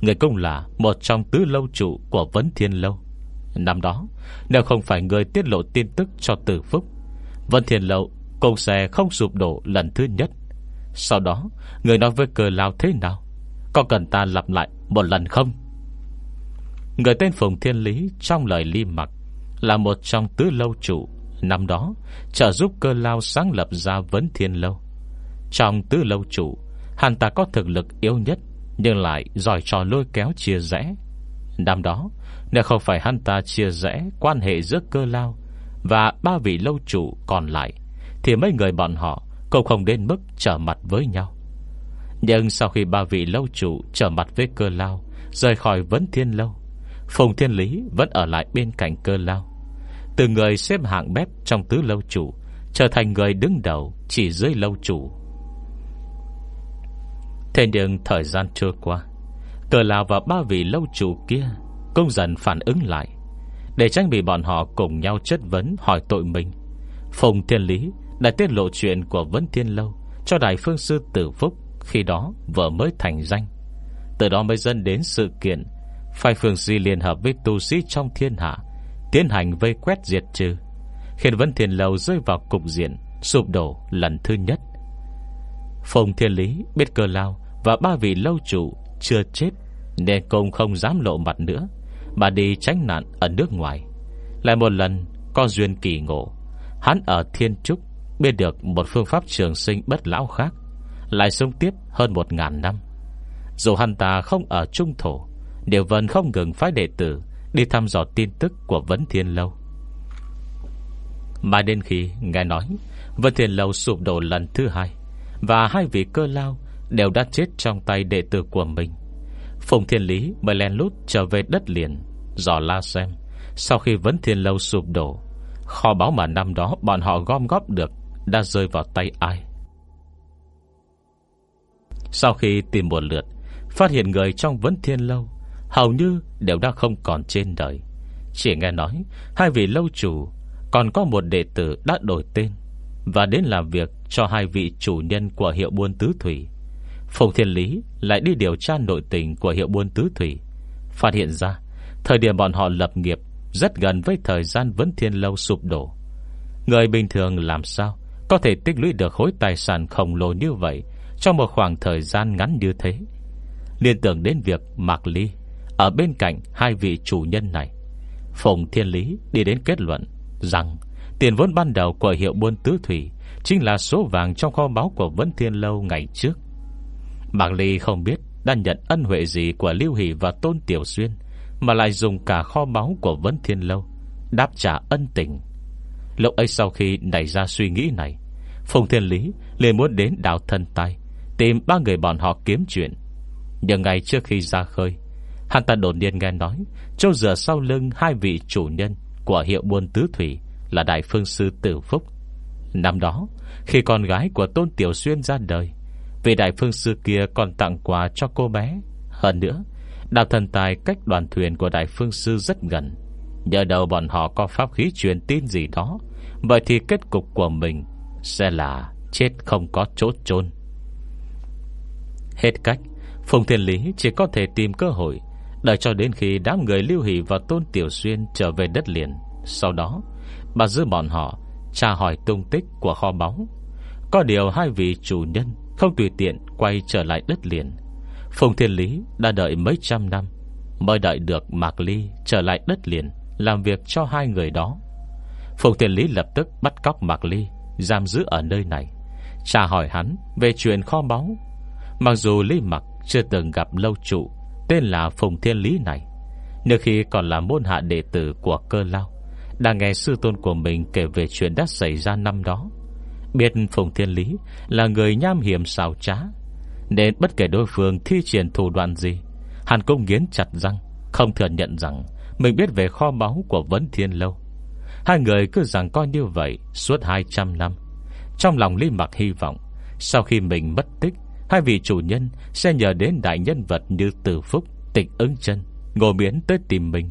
[SPEAKER 1] Người cũng là một trong tứ lâu trụ của Vấn Thiên Lâu. Năm đó, Nếu không phải người tiết lộ tin tức cho tử phúc, Vân Thiên Lậu Cũng sẽ không sụp đổ lần thứ nhất. Sau đó, Người nói với cờ lao thế nào? Có cần ta lặp lại một lần không? Người tên Phùng Thiên Lý Trong lời Ly Mặc Là một trong tứ lâu trụ Năm đó, trợ giúp cơ lao sáng lập ra Vấn Thiên Lâu Trong tứ lâu trụ Hắn ta có thực lực yếu nhất Nhưng lại giỏi trò lôi kéo chia rẽ. Năm đó nếu không phải hắn ta chia rẽ Quan hệ giữa cơ lao Và ba vị lâu chủ còn lại, Thì mấy người bọn họ Cũng không đến mức trở mặt với nhau. Nhưng sau khi ba vị lâu chủ Trở mặt với cơ lao, Rời khỏi vấn thiên lâu, Phùng Thiên Lý vẫn ở lại bên cạnh cơ lao. Từ người xếp hạng bếp Trong tứ lâu chủ Trở thành người đứng đầu Chỉ dưới lâu chủ. Thế nhưng thời gian trôi qua Cờ Lao và ba vị lâu chủ kia cũng dần phản ứng lại, Để tránh bị bọn họ cùng nhau chất vấn Hỏi tội mình. Phùng Thiên Lý đã tiết lộ chuyện của Vấn Thiên Lâu Cho Đại Phương Sư Tử Phúc, Khi đó vợ mới thành danh. Từ đó mới dân đến sự kiện Phai Phương Di liên hợp với tu sĩ trong thiên hạ Tiến hành vây quét diệt trừ, Khiến Vấn Thiên Lâu rơi vào cục diện Sụp đổ lần thứ nhất. Phùng Thiên Lý biết cơ lao và ba vị lâu chủ chưa chết Nên công không dám lộ mặt nữa. Mà đi tránh nạn ở nước ngoài. Lại một lần, có duyên kỳ ngộ. Hắn ở Thiên Trúc, Biết được một phương pháp trường sinh bất lão khác, Lại sống tiếp hơn một ngàn năm. Dù hắn ta không ở Trung Thổ, Đều vẫn không ngừng phái đệ tử Đi thăm dò tin tức của Vấn Thiên Lâu. Mà đến khi nghe nói, Vấn Thiên Lâu sụp đổ lần thứ hai, Và hai vị cơ lao Đều đã chết trong tay đệ tử của mình. Phùng Thiên Lý mới len lút trở về đất liền, Dò la xem. Sau khi vấn thiên lâu sụp đổ, Kho báo mà năm đó bọn họ gom góp được Đã rơi vào tay ai? Sau khi tìm một lượt, Phát hiện người trong vấn thiên lâu Hầu như đều đã không còn trên đời. Chỉ nghe nói Hai vị lâu chủ, Còn có một đệ tử đã đổi tên, Và đến làm việc cho hai vị chủ nhân Của hiệu buôn tứ thủy. Phùng Thiên Lý lại đi điều tra nội tình của hiệu buôn tứ thủy. Phát hiện ra, Thời điểm bọn họ lập nghiệp, Rất gần với thời gian vấn thiên lâu sụp đổ. Người bình thường làm sao Có thể tích lũy được khối tài sản khổng lồ như vậy Trong một khoảng thời gian ngắn như thế? Liên tưởng đến việc Mạc Ly Ở bên cạnh hai vị chủ nhân này, Phùng Thiên Lý đi đến kết luận Rằng tiền vốn ban đầu của hiệu buôn tứ thủy Chính là số vàng trong kho báu của Vấn Thiên Lâu ngày trước. Mạng Ly không biết đã nhận ân huệ gì của Lưu Hỷ và Tôn Tiểu Xuyên, Mà lại dùng cả kho báu của Vấn Thiên Lâu Đáp trả ân tình. Lúc ấy sau khi nảy ra suy nghĩ này, Phùng Thiên Lý liền muốn đến đảo thân tay Tìm ba người bọn họ kiếm chuyện. Nhưng ngày trước khi ra khơi, Hắn ta đột nhiên nghe nói Châu giờ sau lưng hai vị chủ nhân Của hiệu buôn tứ thủy Là Đại Phương Sư Tử Phúc. Năm đó, Khi con gái của Tôn Tiểu Xuyên ra đời vì Đại Phương Sư kia còn tặng quà cho cô bé. Hơn nữa Đạo thần tài cách đoàn thuyền của Đại Phương Sư rất gần. Nhờ đầu bọn họ có pháp khí truyền tin gì đó, Vậy thì kết cục của mình Sẽ là chết không có chỗ chôn. Hết cách, Phùng Thiên Lý chỉ có thể tìm cơ hội Đợi cho đến khi đám người Lưu Hỷ và Tôn Tiểu Xuyên trở về đất liền. Sau đó, Bà giữ bọn họ, tra hỏi tung tích của kho báu. Có điều hai vị chủ nhân không tùy tiện quay trở lại đất liền. Phùng Thiên Lý đã đợi mấy trăm năm Mới đợi được Mạc Ly trở lại đất liền Làm việc cho hai người đó. Phùng Thiên Lý lập tức bắt cóc Mạc Ly, Giam giữ ở nơi này Trả hỏi hắn về chuyện kho báu. Mặc dù Lý Mặc chưa từng gặp lâu trụ Tên là Phùng Thiên Lý này, Nhưng khi còn là môn hạ đệ tử của cơ lao Đang nghe sư tôn của mình kể về chuyện đã xảy ra năm đó. Biết Phùng Thiên Lý Là người nham hiểm xào trá Nên bất kể đối phương thi triển thủ đoạn gì Hàn Công nghiến chặt răng Không thừa nhận rằng Mình biết về kho báu của Vấn Thiên Lâu. Hai người cứ rằng coi như vậy Suốt 200 năm Trong lòng Lý Mạc hy vọng Sau khi mình mất tích Hai vị chủ nhân sẽ nhờ đến đại nhân vật như Từ Phúc, Tịch ứng chân Ngô Miễn tới tìm mình.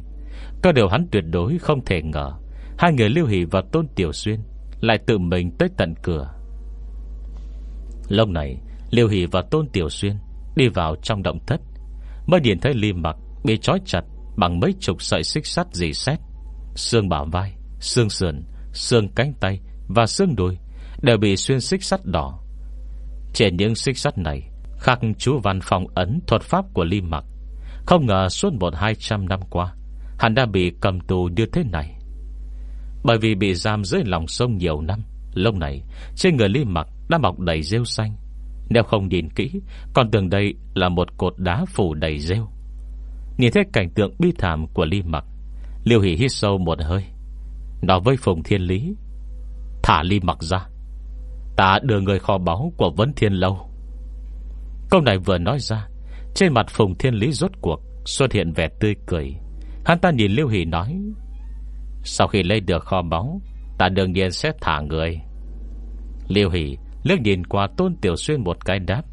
[SPEAKER 1] Có điều hắn tuyệt đối không thể ngờ Hai người Lưu Hỷ và Tôn Tiểu Xuyên lại tự mình tới tận cửa. Lúc này Liêu Hỷ và Tôn Tiểu Xuyên Đi vào trong động thất Mới nhìn thấy Ly Mặc bị trói chặt Bằng mấy chục sợi xích sắt dì xét Xương bả vai, xương sườn Xương cánh tay và xương đùi Đều bị xuyên xích sắt đỏ. Trên những xích sắt này Khắc chú văn phòng ấn thuật pháp của Ly Mặc. Không ngờ suốt một hai trăm năm qua Hắn đã bị cầm tù như thế này. Bởi vì bị giam dưới lòng sông nhiều năm lông này, Trên người Lý Mặc đã mọc đầy rêu xanh. Nếu không nhìn kỹ Còn tưởng đây là một cột đá phủ đầy rêu. Nhìn thấy cảnh tượng bi thảm của Lý Mặc, Liêu Hỷ hít sâu một hơi. Nói với Phùng Thiên Lý, Thả Lý Mặc ra, Ta đưa người kho báu của Vấn Thiên Lâu. Câu này vừa nói ra, Trên mặt Phùng Thiên Lý rốt cuộc Xuất hiện vẻ tươi cười. Hắn ta nhìn Liêu Hỷ nói sau khi lấy được kho báu, Ta đương nhiên sẽ thả người. Liêu Hỷ lướt nhìn qua Tôn Tiểu Xuyên một cái đáp.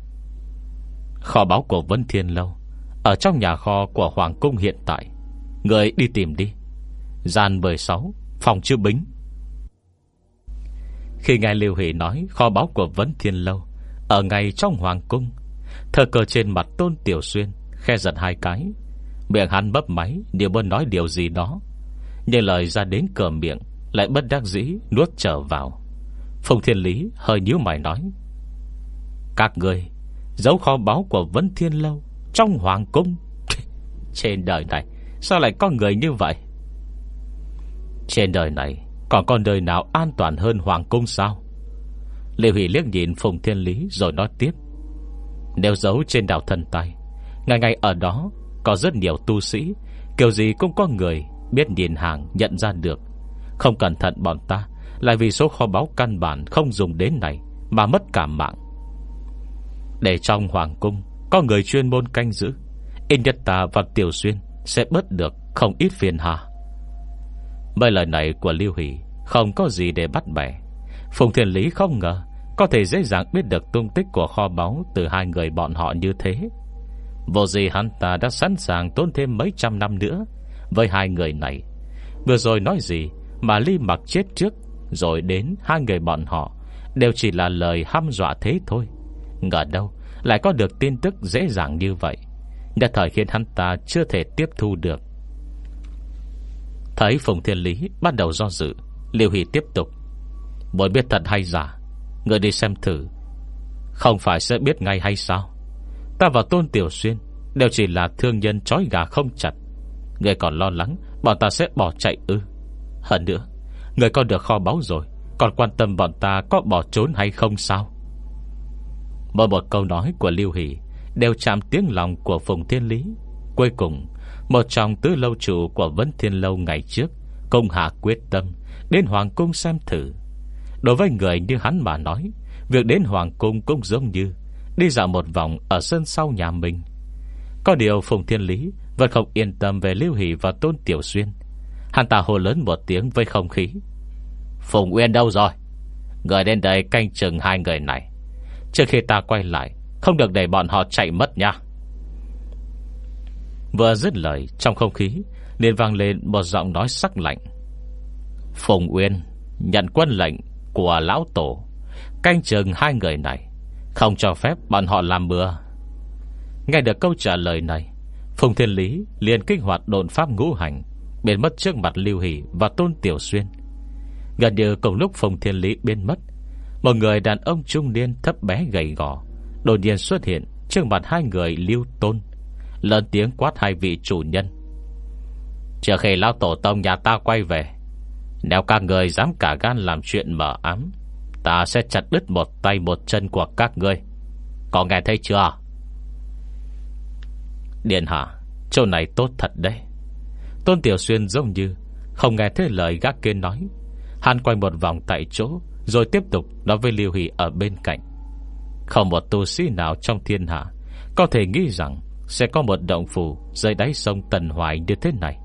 [SPEAKER 1] Kho báu của Vân Thiên Lâu, Ở trong nhà kho của Hoàng Cung hiện tại, Người đi tìm đi. Gian 16 Phòng chư bính. Khi nghe liêu Hỷ nói kho báu của vân Thiên Lâu, Ở ngay trong Hoàng Cung, Thờ cờ trên mặt Tôn Tiểu Xuyên, Khe giật hai cái. Miệng hắn bấp máy Điều muốn nói điều gì đó. Nhưng lời ra đến cửa miệng, Lại bất đắc dĩ nuốt trở vào. Phùng Thiên Lý hơi nhíu mày nói, Các người Giấu kho báu của vân Thiên Lâu Trong Hoàng Cung? Trên đời này, Sao lại có người như vậy? Trên đời này, còn con đời nào an toàn hơn Hoàng Cung sao? Liệu Hỷ liếc nhìn Phùng Thiên Lý Rồi nói tiếp, Nếu giấu trên đảo thần tay Ngày ngày ở đó Có rất nhiều tu sĩ, Kiểu gì cũng có người Biết nhìn hàng, nhận ra được. Không cẩn thận bọn ta, Lại vì số kho báu căn bản không dùng đến này Mà mất cả mạng. Để trong Hoàng Cung, Có người chuyên môn canh giữ. Yên nhất ta và Tiểu Xuyên Sẽ bớt được không ít phiền hà. Mấy lời này của Lưu Hỷ Không có gì để bắt bẻ. Phùng thiền Lý không ngờ Có thể dễ dàng biết được tung tích của kho báu Từ hai người bọn họ như thế. Vô gì hắn ta đã sẵn sàng Tốn thêm mấy trăm năm nữa với hai người này. Vừa rồi nói gì mà Ly mặc chết trước, Rồi đến hai người bọn họ, Đều chỉ là lời hăm dọa thế thôi. Ngờ đâu, Lại có được tin tức dễ dàng như vậy. Nhất thời khiến hắn ta chưa thể tiếp thu được. Thấy Phùng Thiên Lý bắt đầu do dự, Liêu Hỷ tiếp tục. Muốn biết thật hay giả, Người đi xem thử. Không phải sẽ biết ngay hay sao? Ta và Tôn Tiểu Xuyên Đều chỉ là thương nhân trói gà không chặt. Người còn lo lắng Bọn ta sẽ bỏ chạy ư? Hơn nữa, Người con được kho báu rồi, Còn quan tâm bọn ta có bỏ trốn hay không sao? Mỗi một câu nói của Lưu Hỷ Đều chạm tiếng lòng của Phùng Thiên Lý. Cuối cùng, một trong tứ lâu chủ của Vấn Thiên Lâu ngày trước Công hạ quyết tâm Đến Hoàng Cung xem thử. Đối với người như hắn mà nói, Việc đến Hoàng Cung cũng giống như Đi dạo một vòng ở sân sau nhà mình. Có điều Phùng Thiên Lý vẫn không yên tâm về Lưu Hỷ và Tôn Tiểu Xuyên. Hắn ta hồ lớn một tiếng với không khí. Phùng Uyên đâu rồi? Người đến đây canh chừng hai người này. Trước khi ta quay lại, Không được để bọn họ chạy mất nha. Vừa dứt lời, Trong không khí, liền vang lên một giọng nói sắc lạnh. Phùng Uyên, Nhận quân lệnh của Lão Tổ. Canh chừng hai người này. Không cho phép bọn họ làm bừa. Nghe được câu trả lời này Phùng Thiên Lý liền kích hoạt độn pháp ngũ hành, Biến mất trước mặt Lưu Hỷ Và Tôn Tiểu Xuyên. Gần như cùng lúc Phùng Thiên Lý biến mất, Một người đàn ông trung niên thấp bé gầy gò Đột nhiên xuất hiện Trước mặt hai người Lưu Tôn, Lớn tiếng quát hai vị chủ nhân. Chờ khi lão tổ tông nhà ta quay về, Nếu các người dám cả gan làm chuyện mở ám, Ta sẽ chặt đứt một tay một chân của các ngươi. Có nghe thấy chưa? Điện hạ Chỗ này tốt thật đấy. Tôn Tiểu Xuyên giống như Không nghe thấy lời gác kia nói. Hắn quay một vòng tại chỗ, Rồi tiếp tục nói với Liêu Hỷ ở bên cạnh. Không một tu sĩ nào trong thiên hạ Có thể nghĩ rằng Sẽ có một động phủ Dưới đáy sông Tần Hoài như thế này.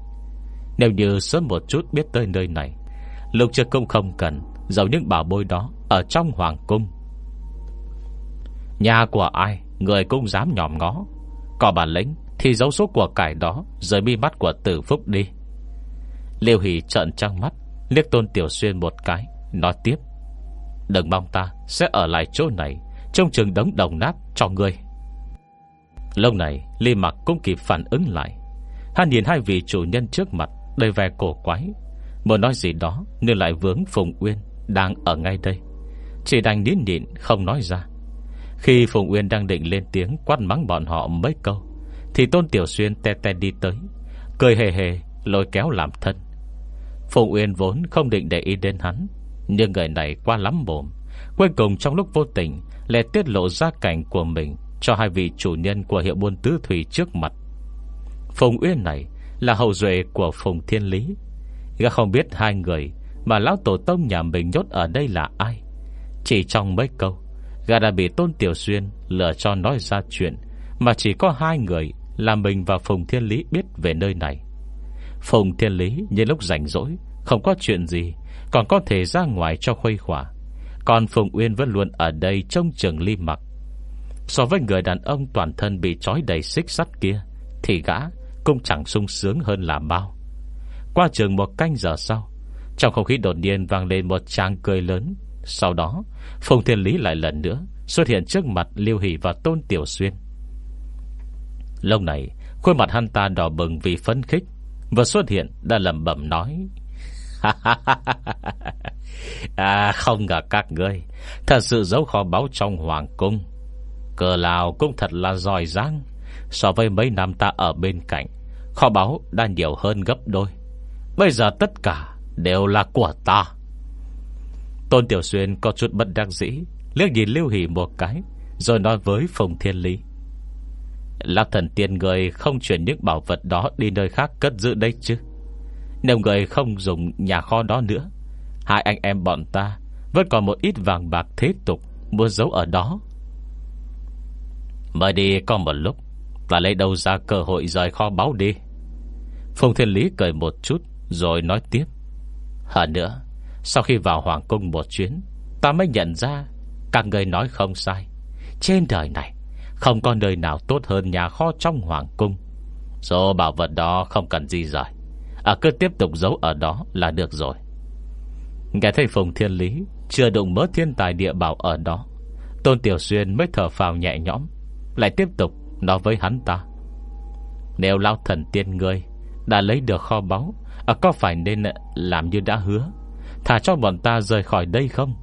[SPEAKER 1] Nếu như sớm một chút biết tới nơi này, Lục trực công không cần Giấu những bảo bối đó Ở trong hoàng cung. Nhà của ai, Người cũng dám nhòm ngó. Có bản lĩnh thì dấu số của cải đó, Rời mi mắt của tử phúc đi. Liêu Hỷ trợn trăng mắt, Liếc tôn tiểu xuyên một cái, Nói tiếp. Đừng mong ta sẽ ở lại chỗ này Trong trường đống đồng nát cho ngươi. Lâu này Lê Mặc cũng kịp phản ứng lại. Hắn nhìn hai vị chủ nhân trước mặt, Đầy vẻ cổ quái. Muốn nói gì đó, Nhưng lại vướng Phùng Uyên Đang ở ngay đây. Chỉ đành nín nhịn, không nói ra. Khi Phùng Uyên đang định lên tiếng Quát mắng bọn họ mấy câu thì Tôn Tiểu Xuyên te te đi tới, Cười hề hề, lôi kéo làm thân. Phùng Uyên vốn không định để ý đến hắn, Nhưng người này qua lắm mồm. Cuối cùng trong lúc vô tình, Lại tiết lộ ra cảnh của mình Cho hai vị chủ nhân của hiệu buôn tứ thủy trước mặt. Phùng Uyên này Là hậu duệ của Phùng Thiên Lý. Gã không biết hai người Mà lão tổ tông nhà mình nhốt ở đây là ai. Chỉ trong mấy câu, Gã đã bị Tôn Tiểu Xuyên lừa cho nói ra chuyện Mà chỉ có hai người là mình và Phùng Thiên Lý biết về nơi này. Phùng Thiên Lý như lúc rảnh rỗi, Không có chuyện gì, Còn có thể ra ngoài cho khuây khỏa. Còn Phùng Uyên vẫn luôn ở đây Trong trường ly mặc. So với người đàn ông toàn thân bị trói đầy xích sắt kia, Thì gã cũng chẳng sung sướng hơn là bao. Qua trường một canh giờ sau, Trong không khí đột nhiên vang lên một tràng cười lớn. Sau đó, Phùng Thiên Lý lại lần nữa Xuất hiện trước mặt Liêu Hỷ và Tôn Tiểu Xuyên. Lâu này, Khuôn mặt hắn ta đỏ bừng vì phấn khích, Vừa xuất hiện đã lầm bẩm nói. À không ngờ các ngươi, Thật sự giấu kho báu trong hoàng cung. Cờ Lào cũng thật là giỏi giang. So với mấy năm ta ở bên cạnh, Kho báu đã nhiều hơn gấp đôi. Bây giờ tất cả Đều là của ta. Tôn Tiểu Xuyên có chút bất đắc dĩ, Liếc nhìn Lưu Hỷ một cái, Rồi nói với Phùng Thiên Lý. Lão thần tiên người không chuyển những bảo vật đó Đi nơi khác cất giữ đây chứ? Nếu người không dùng nhà kho đó nữa, Hai anh em bọn ta Vẫn còn một ít vàng bạc thế tục Mua giấu ở đó. Mời đi con một lúc, Ta lấy đâu ra cơ hội rời kho báu đi? Phùng Thiên Lý cười một chút Rồi nói tiếp. Hơn nữa, Sau khi vào Hoàng Cung một chuyến, Ta mới nhận ra Các người nói không sai. Trên đời này không có nơi nào tốt hơn nhà kho trong hoàng cung. Số bảo vật đó không cần gì rời À cứ tiếp tục giấu ở đó là được rồi. Nghe thấy Phùng Thiên Lý Chưa đụng mớ thiên tài địa bảo ở đó Tôn Tiểu Xuyên mới thở phào nhẹ nhõm Lại tiếp tục nói với hắn ta. Nếu lao thần tiên ngươi Đã lấy được kho báu à, Có phải nên làm như đã hứa Thả cho bọn ta rời khỏi đây không?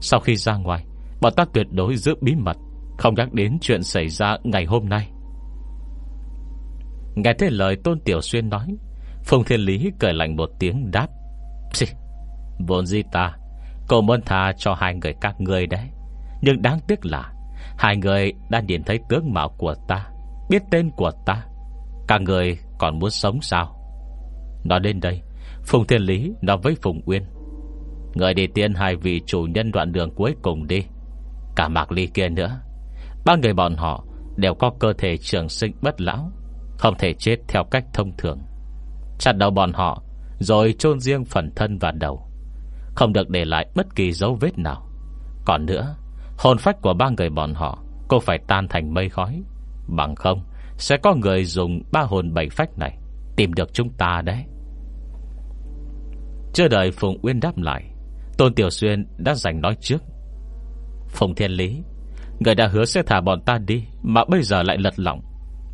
[SPEAKER 1] Sau khi ra ngoài Bọn ta tuyệt đối giữ bí mật không nhắc đến chuyện xảy ra ngày hôm nay. Nghe thấy lời Tôn Tiểu Xuyên nói, Phùng Thiên Lý cười lạnh một tiếng đáp, Xì, Vốn gì ta Cô muốn tha cho hai người các ngươi đấy. Nhưng đáng tiếc là Hai người đã nhìn thấy tướng mạo của ta, Biết tên của ta. Các người còn muốn sống sao? Nói đến đây, Phùng Thiên Lý nói với Phùng Uyên, Người đi tiên hai vị chủ nhân đoạn đường cuối cùng đi. Cả Mạc Ly kia nữa Ba người bọn họ đều có cơ thể trường sinh bất lão, Không thể chết theo cách thông thường. Chặt đầu bọn họ, Rồi chôn riêng phần thân và đầu, Không được để lại bất kỳ dấu vết nào. Còn nữa, Hồn phách của ba người bọn họ, Cô phải tan thành mây khói. Bằng không, Sẽ có người dùng ba hồn bảy phách này Tìm được chúng ta đấy. Chưa đợi Phùng Uyên đáp lại, Tôn Tiểu Xuyên đã giành nói trước. Phùng Thiên Lý Người đã hứa sẽ thả bọn ta đi Mà bây giờ lại lật lỏng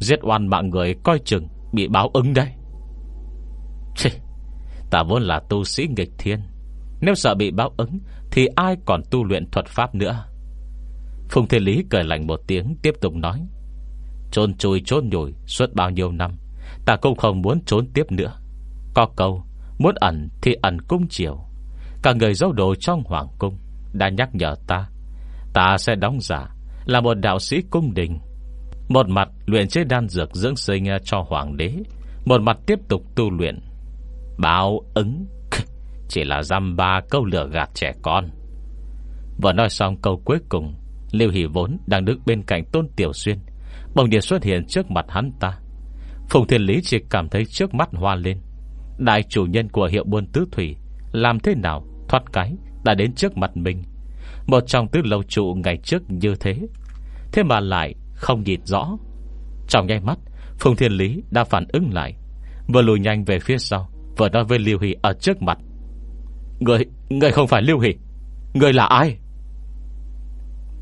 [SPEAKER 1] Giết oan mạng người coi chừng Bị báo ứng đây Chì, Ta vốn là tu sĩ nghịch thiên. Nếu sợ bị báo ứng Thì ai còn tu luyện thuật pháp nữa? Phùng Thiên Lý cười lạnh một tiếng Tiếp tục nói. Trốn chui trốn nhủi suốt bao nhiêu năm Ta cũng không muốn trốn tiếp nữa. Có câu Muốn ẩn thì ẩn cung chiều. Cả người dấu đồ trong hoàng cung Đã nhắc nhở ta Ta sẽ đóng giả, Là một đạo sĩ cung đình. Một mặt luyện chế đan dược dưỡng sinh cho hoàng đế, Một mặt tiếp tục tu luyện. Báo ứng, Chỉ là dăm ba câu lửa gạt trẻ con. Vừa nói xong câu cuối cùng, Lưu Hỷ vốn đang đứng bên cạnh Tôn Tiểu Xuyên. Bỗng nhiên xuất hiện trước mặt hắn ta. Phùng Thiên Lý chỉ cảm thấy trước mắt hoa lên. Đại chủ nhân của hiệu buôn tứ thủy, Làm thế nào thoát cái, Đã đến trước mặt mình. Một trong tứ lâu trụ ngày trước như thế. Thế mà lại không nhìn rõ. Trong nháy mắt Phùng Thiên Lý đã phản ứng lại. Vừa lùi nhanh về phía sau Vừa nói với Lưu Hỷ ở trước mặt. Người, người không phải Lưu Hỷ. Người là ai?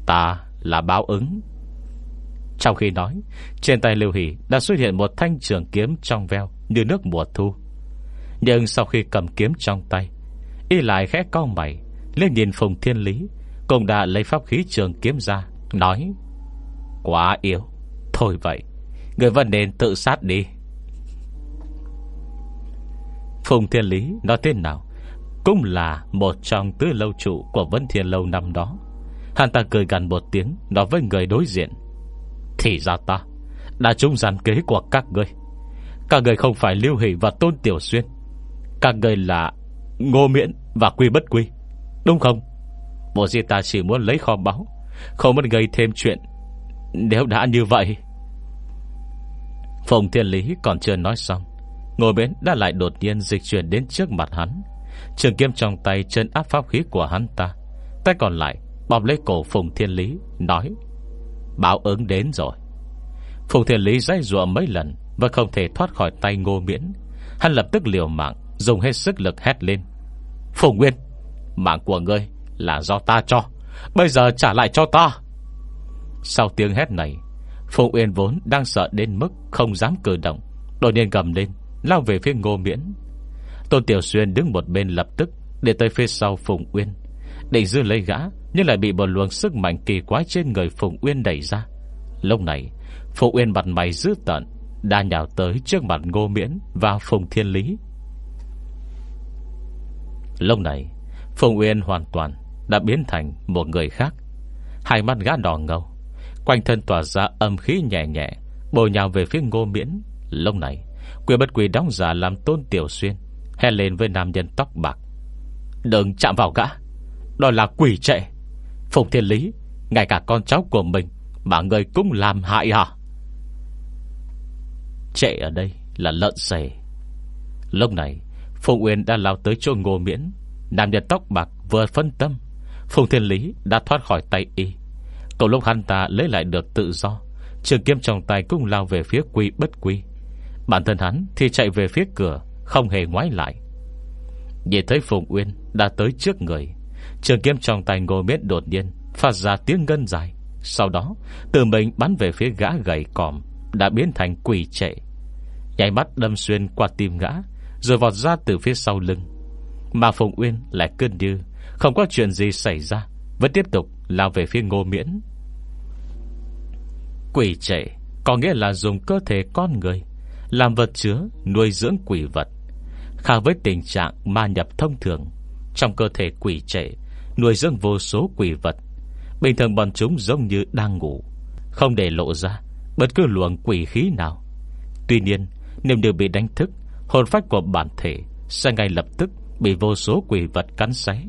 [SPEAKER 1] Ta là báo ứng. Trong khi nói Trên tay Lưu Hỷ đã xuất hiện một thanh trường kiếm trong veo Như nước mùa thu. Nhưng sau khi cầm kiếm trong tay Y lại khẽ cau mày Lên nhìn Phùng Thiên Lý. Cũng đã lấy pháp khí trường kiếm ra, Nói, Quá yếu, Thôi vậy, Người vẫn nên tự sát đi. Phùng Thiên Lý nói thế nào, Cũng là một trong tứ lâu trụ Của Vân Thiên Lâu năm đó. Hắn ta cười gần một tiếng, Nói với người đối diện, Thì ra ta, Đã trúng giàn kế của các người Các người không phải Lưu Hỷ và Tôn Tiểu Xuyên. Các người là Ngô Miễn và Quy Bất Quy, Đúng không? Bộ gì ta chỉ muốn lấy kho báu, Không muốn gây thêm chuyện. Nếu đã như vậy Phùng Thiên Lý còn chưa nói xong, Ngồi bến đã lại đột nhiên dịch chuyển đến trước mặt hắn. Trường kiếm trong tay chân áp pháp khí của hắn ta, Tay còn lại Bọc lấy cổ Phùng Thiên Lý, Nói, Báo ứng đến rồi. Phùng Thiên Lý dây dụa mấy lần Và không thể thoát khỏi tay ngô miễn. Hắn lập tức liều mạng, Dùng hết sức lực hét lên Phùng Nguyên, Mạng của ngươi là do ta cho. Bây giờ trả lại cho ta. Sau tiếng hét này Phùng Uyên vốn đang sợ đến mức Không dám cử động, Đột nhiên gầm lên, Lao về phía ngô miễn. Tôn Tiểu Xuyên đứng một bên lập tức, Để tới phía sau Phùng Uyên. Định dư lấy gã, Nhưng lại bị một luồng sức mạnh kỳ quái trên người Phùng Uyên đẩy ra. Lúc này Phùng Uyên mặt mày dữ tận Đã nhào tới trước mặt Ngô Miễn Và Phùng Thiên Lý. Lúc này Phùng Uyên hoàn toàn đã biến thành một người khác. Hai mắt gã đỏ ngầu, Quanh thân tỏa ra âm khí nhẹ nhẹ, Bồi nhào về phía Ngô Miễn. Lúc này Quyền bất quỷ đóng giả làm tôn tiểu xuyên Hèn lên với nam nhân tóc bạc. Đừng chạm vào gã, Đó là quỷ trệ. Phùng Thiên Lý, Ngay cả con cháu của mình Mà người cũng làm hại hả Trệ ở đây là lợn xề. Lúc này, Phùng Uyên đã lao tới chỗ ngô miễn. Nam nhân tóc bạc vừa phân tâm Phùng Thiên Lý đã thoát khỏi tay y. Cậu lúc hắn ta lấy lại được tự do, Trường kiếm trong tay cũng lao về phía quy bất quy. Bản thân hắn thì chạy về phía cửa, Không hề ngoái lại. Nhìn thấy Phùng Uyên đã tới trước người, Trường kiếm trong tay ngô miết đột nhiên Phát ra tiếng gân dài. Sau đó từ mình bắn về phía gã gầy còm Đã biến thành quỷ trệ. Nhảy mắt đâm xuyên qua tim gã, Rồi vọt ra từ phía sau lưng. Mà Phùng Uyên lại cơn như không có chuyện gì xảy ra. Vẫn tiếp tục lao về phía ngô miễn. Quỷ chạy Có nghĩa là dùng cơ thể con người, Làm vật chứa, nuôi dưỡng quỷ vật, Khác với tình trạng ma nhập thông thường. Trong cơ thể quỷ trệ Nuôi dưỡng vô số quỷ vật, Bình thường bọn chúng giống như đang ngủ, Không để lộ ra Bất cứ luồng quỷ khí nào. Tuy nhiên nếu đều bị đánh thức, Hồn phách của bản thể Sẽ ngay lập tức bị vô số quỷ vật cắn xé.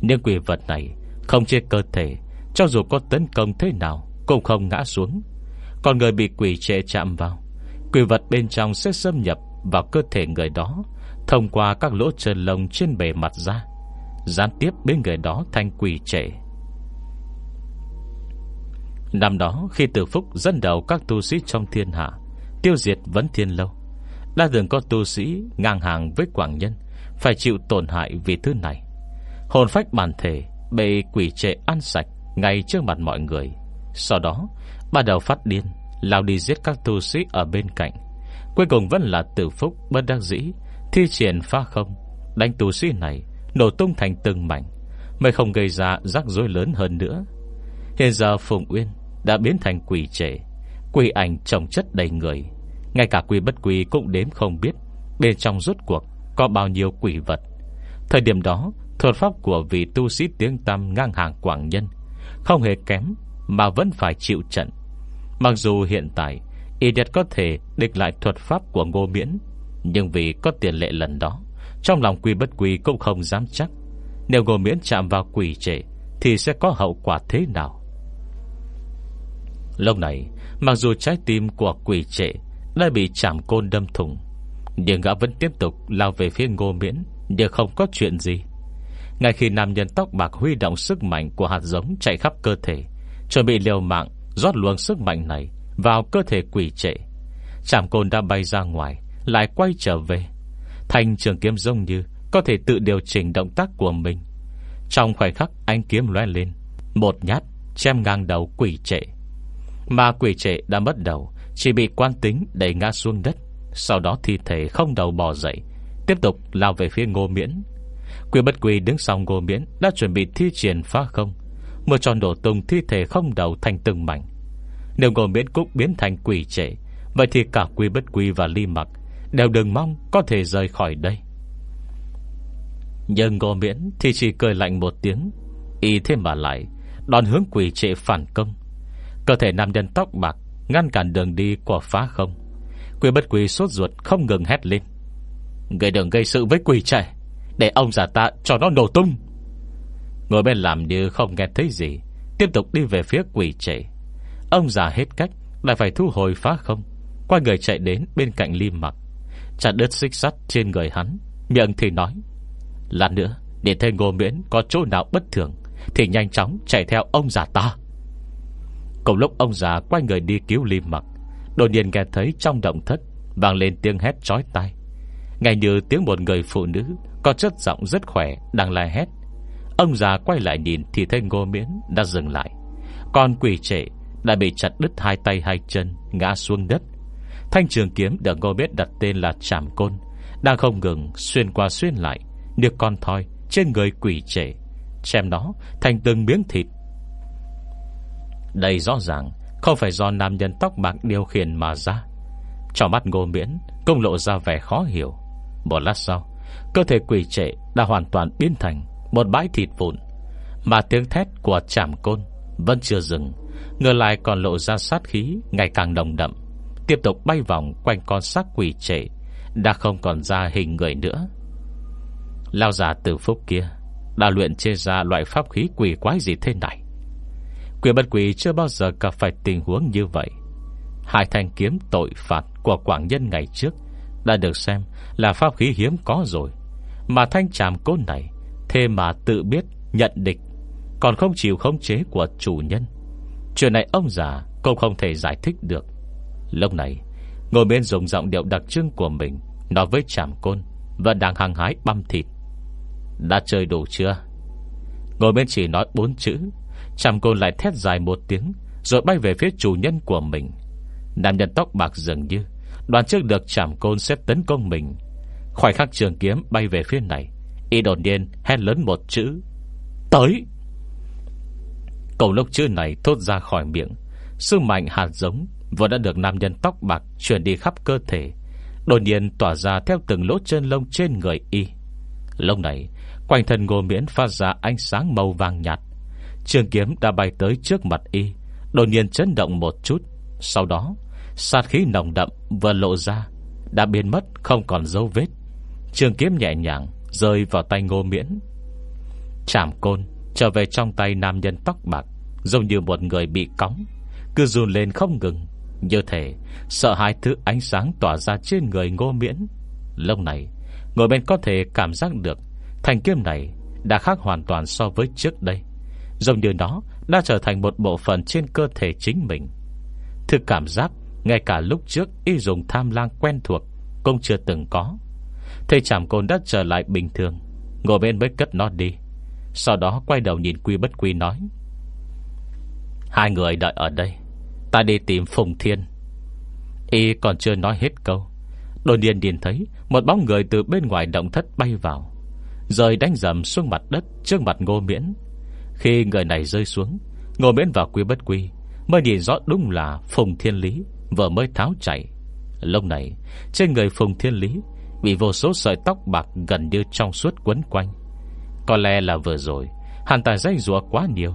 [SPEAKER 1] Nhưng quỷ vật này Không chê cơ thể, Cho dù có tấn công thế nào Cũng không ngã xuống. Còn người bị quỷ trệ chạm vào, Quỷ vật bên trong sẽ xâm nhập vào cơ thể người đó, Thông qua các lỗ chân lông trên bề mặt da, Gián tiếp bên người đó thành quỷ trệ Năm đó, khi tử phúc dẫn đầu các tu sĩ trong thiên hạ, Tiêu diệt vấn thiên lâu, Đã từng có tu sĩ ngang hàng với quảng nhân, Phải chịu tổn hại vì thứ này. Hồn phách bản thể Bị quỷ trệ ăn sạch Ngay trước mặt mọi người. Sau đó bắt đầu phát điên, Lao đi giết các tu sĩ ở bên cạnh. Cuối cùng vẫn là tử phúc bất đắc dĩ, Thi triển phá không. Đánh tu sĩ này Nổ tung thành từng mảnh, Mới không gây ra rắc rối lớn hơn nữa. Hiện giờ Phùng Uyên Đã biến thành quỷ trệ, Quỷ ảnh trồng chất đầy người. Ngay cả quỷ bất quỷ cũng đếm không biết Bên trong rốt cuộc Có bao nhiêu quỷ vật. Thời điểm đó Thuật pháp của vị tu sĩ tiếng tăm ngang hàng quảng nhân, Không hề kém Mà vẫn phải chịu trận. Mặc dù hiện tại, Y Điệt có thể địch lại thuật pháp của Ngô Miễn, Nhưng vì có tiền lệ lần đó, Trong lòng quy bất quy cũng không dám chắc. Nếu Ngô Miễn chạm vào quỷ trệ, Thì sẽ có hậu quả thế nào? Lúc này, Mặc dù trái tim của quỷ trệ Đã bị chạm côn đâm thùng Nhưng gã vẫn tiếp tục lao về phía Ngô Miễn để không có chuyện gì ngay khi nam nhân tóc bạc huy động sức mạnh của hạt giống chạy khắp cơ thể, chuẩn bị liều mạng rót luồng sức mạnh này vào cơ thể quỷ trệ. Chảm côn đã bay ra ngoài, lại quay trở về. Thành trường kiếm giống như có thể tự điều chỉnh động tác của mình. Trong khoảnh khắc anh kiếm loe lên, một nhát chém ngang đầu quỷ trệ. Mà quỷ trệ đã mất đầu, chỉ bị quan tính đẩy ngã xuống đất. Sau đó thi thể không đầu bò dậy, tiếp tục lao về phía ngô miễn. Quy bất quy đứng sau ngô miễn Đã chuẩn bị thi triển phá không. Một tròn đổ tung thi thể không đầu thành từng mảnh. Nếu ngô miễn cũng biến thành quỷ trệ, Vậy thì cả quy bất quy và ly mặc Đều đừng mong có thể rời khỏi đây. Nhưng ngô miễn Thì chỉ cười lạnh một tiếng Y thêm mà lại Đòn hướng quỷ trệ phản công. Cơ thể nam nhân tóc bạc Ngăn cản đường đi của phá không. Quỷ bất quỷ sốt ruột không ngừng hét lên. Người đừng gây sự với quỷ trẻ để ông già ta cho nó nổ tung. Người bên làm như không nghe thấy gì, Tiếp tục đi về phía quỷ chạy. Ông già hết cách, Lại phải thu hồi phá không Qua người chạy đến bên cạnh lim mặc. Chặt đứt xích sắt trên người hắn, Miệng thì nói, Lát nữa, để thấy ngô miễn có chỗ nào bất thường, Thì nhanh chóng chạy theo ông già ta. Cùng lúc ông già quay người đi cứu lim mặc, Đột nhiên nghe thấy trong động thất Vang lên tiếng hét trói tai. Ngay như tiếng một người phụ nữ, có chất giọng rất khỏe, Đang la hét. Ông già quay lại nhìn thì thấy ngô miễn đã dừng lại. Còn quỷ trệ Đã bị chặt đứt hai tay hai chân, Ngã xuống đất. Thanh trường kiếm được ngô miễn đặt tên là Trảm Côn, Đang không ngừng xuyên qua xuyên lại Như con thoi trên người quỷ trệ. Xem nó thành từng miếng thịt. Đây rõ ràng Không phải do nam nhân tóc bạc điều khiển mà ra. Trong mắt ngô miễn Công lộ ra vẻ khó hiểu. Một lát sau, Cơ thể quỷ trệ đã hoàn toàn biến thành Một bãi thịt vụn, Mà tiếng thét của chảm côn Vẫn chưa dừng Ngờ lại còn lộ ra sát khí Ngày càng đồng đậm, Tiếp tục bay vòng quanh con xác quỷ trệ Đã không còn ra hình người nữa. Lao giả từ phúc kia Đã luyện chê ra loại pháp khí quỷ quái gì thế này? Quỷ bất quỷ chưa bao giờ gặp phải tình huống như vậy. Hai thanh kiếm tội phạt Của quảng nhân ngày trước đã được xem là pháp khí hiếm có rồi. Mà thanh tràm côn này, Thế mà tự biết nhận địch, Còn không chịu khống chế của chủ nhân. Chuyện này ông già Cũng không thể giải thích được. Lúc này, Ngồi bên dùng giọng điệu đặc trưng của mình, Nói với tràm côn Và đang hàng hái băm thịt. Đã chơi đủ chưa? Ngồi bên chỉ nói bốn chữ Tràm côn lại thét dài một tiếng, Rồi bay về phía chủ nhân của mình. Nam nhân tóc bạc dường như Đoàn trước được chảm côn xếp tấn công mình. Khoảnh khắc trường kiếm bay về phía này, Y đột nhiên hét lớn một chữ, Tới! Cầu lúc chữ này thốt ra khỏi miệng, sức mạnh hạt giống Vừa đã được nam nhân tóc bạc Chuyển đi khắp cơ thể, Đột nhiên tỏa ra theo từng lỗ chân lông trên người y. Lúc này, Quanh thân ngô miễn phát ra ánh sáng màu vàng nhạt. Trường kiếm đã bay tới trước mặt y, Đột nhiên chấn động một chút. Sau đó Sát khí nồng đậm vừa lộ ra, Đã biến mất, không còn dấu vết. Trường kiếm nhẹ nhàng Rơi vào tay ngô miễn. Chảm côn trở về trong tay nam nhân tóc bạc, Giống như một người bị cóng, Cứ run lên không ngừng. Như thể Sợ hai thứ ánh sáng tỏa ra trên người ngô miễn. Lâu này Ngồi bên có thể cảm giác được Thanh kiếm này đã khác hoàn toàn so với trước đây, Giống như nó Đã trở thành một bộ phận trên cơ thể chính mình. Thứ cảm giác ngay cả lúc trước y dùng tham lang quen thuộc, Cũng chưa từng có. Thầy chảm côn đã trở lại bình thường, Ngồi bên mới cất nó đi. Sau đó quay đầu nhìn quy bất quy nói, Hai người đợi ở đây, Ta đi tìm Phùng Thiên. Y còn chưa nói hết câu, Đột nhiên nhìn thấy Một bóng người từ bên ngoài động thất bay vào Rời đánh dầm xuống mặt đất Trước mặt ngô miễn. Khi người này rơi xuống, Ngô miễn vào quy bất quy Mới nhìn rõ đúng là Phùng Thiên Lý. Vừa mới tháo chạy. Lúc này, trên người Phùng Thiên Lý Bị vô số sợi tóc bạc gần như trong suốt quấn quanh. Có lẽ là vừa rồi, Hắn ta dây rùa quá nhiều.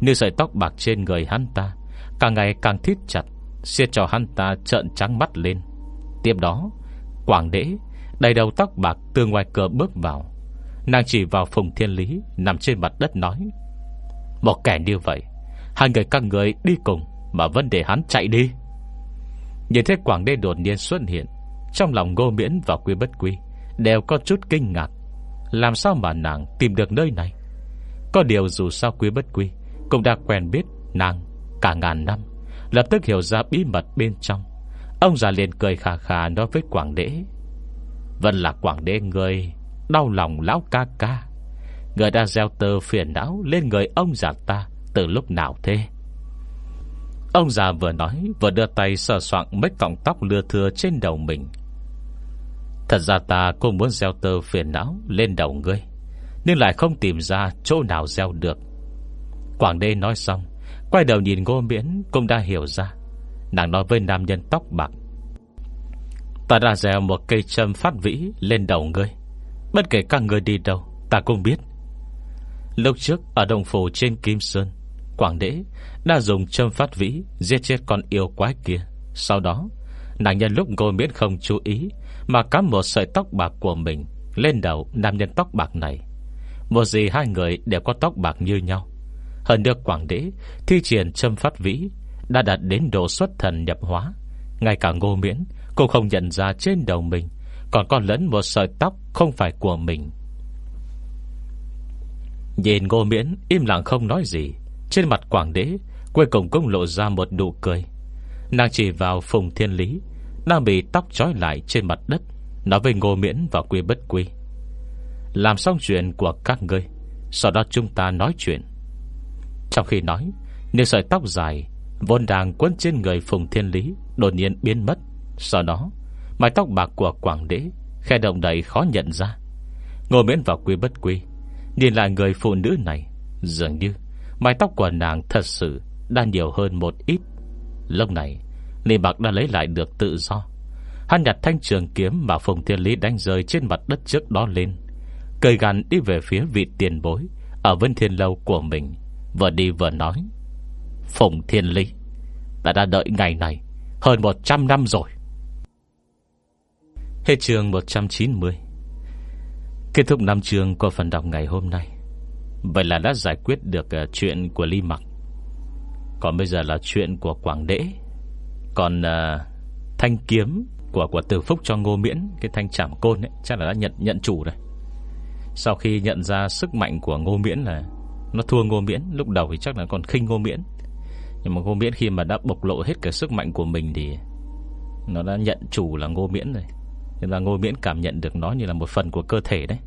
[SPEAKER 1] Như sợi tóc bạc trên người hắn ta, Càng ngày càng thiết chặt Xiết cho hắn ta trợn trắng mắt lên. Tiếp đó, Quảng đế Đầy đầu tóc bạc từ ngoài cửa bước vào. Nàng chỉ vào Phùng Thiên Lý Nằm trên mặt đất nói, Một kẻ như vậy, Hai người các người đi cùng Mà vẫn để hắn chạy đi. Nhìn thấy Quảng Đê đột nhiên xuất hiện, Trong lòng ngô miễn và quy bất quy, Đều có chút kinh ngạc. Làm sao mà nàng tìm được nơi này? Có điều dù sao quy bất quy Cũng đã quen biết nàng Cả ngàn năm, Lập tức hiểu ra bí mật bên trong. Ông già liền cười khà khà nói với Quảng Đế, Vẫn là Quảng Đế người Đau lòng lão ca ca. Người đã gieo tơ phiền não Lên người ông già ta Từ lúc nào thế? Ông già vừa nói, Vừa đưa tay sờ soạn mấy cọng tóc lưa thưa trên đầu mình. Thật ra ta cũng muốn gieo tơ phiền não Lên đầu ngươi, Nhưng lại không tìm ra chỗ nào gieo được. Quảng Đê nói xong, Quay đầu nhìn ngô miễn Cũng đã hiểu ra. Nàng nói với nam nhân tóc bạc, Ta đã gieo một cây châm phát vĩ Lên đầu ngươi. Bất kể các người đi đâu, Ta cũng biết. Lúc trước ở đồng phủ trên Kim Sơn Quảng đế đã dùng châm phát vĩ Giết chết con yêu quái kia. Sau đó, Nàng nhân lúc ngồi miễn không chú ý Mà cắm một sợi tóc bạc của mình Lên đầu nam nhân tóc bạc này. Một gì hai người đều có tóc bạc như nhau. Hơn được quảng đế Thi triển châm phát vĩ Đã đạt đến độ xuất thần nhập hóa. Ngay cả ngô miễn Cũng không nhận ra trên đầu mình Còn còn lẫn một sợi tóc Không phải của mình. Nhìn ngô miễn Im lặng không nói gì. Trên mặt quảng đế, Cuối cùng cũng lộ ra một nụ cười. Nàng chỉ vào phùng thiên lý, Đang bị tóc trói lại trên mặt đất, Nói với ngô miễn và quy bất quy. Làm xong chuyện của các ngươi, Sau đó chúng ta nói chuyện. Trong khi nói Nếu sợi tóc dài, Vốn đang quấn trên người phùng thiên lý, Đột nhiên biến mất. Sau đó, Mái tóc bạc của quảng đế Khe động đầy khó nhận ra. Ngô miễn và quy bất quy Nhìn lại người phụ nữ này, Dường như Mái tóc của nàng thật sự Đã nhiều hơn một ít. Lúc này Lý Mạc đã lấy lại được tự do. Hắn nhặt thanh trường kiếm Mà Phùng Thiên Lý đánh rơi trên mặt đất trước đó lên. Cười gắn đi về phía vị tiền bối Ở Vân Thiên Lâu của mình, Vừa đi vừa nói, Phùng Thiên Lý, Ta đã đợi ngày này Hơn 100 năm rồi. Hết trường 190 Kết thúc năm trường của phần đọc ngày hôm nay. Vậy là đã giải quyết được ờ, chuyện của Ly Mặc. Còn bây giờ là chuyện của Quảng Đễ. Còn uh, thanh kiếm của của Từ Phúc cho Ngô Miễn Cái thanh trảm côn ấy Chắc là đã nhận nhận chủ rồi. Sau khi nhận ra sức mạnh của Ngô Miễn là Nó thua Ngô Miễn Lúc đầu thì chắc là còn khinh Ngô Miễn. Nhưng mà Ngô Miễn khi mà đã bộc lộ hết cái sức mạnh của mình Thì Nó đã nhận chủ là Ngô Miễn rồi. Nên là Ngô Miễn cảm nhận được nó như là một phần của cơ thể đấy.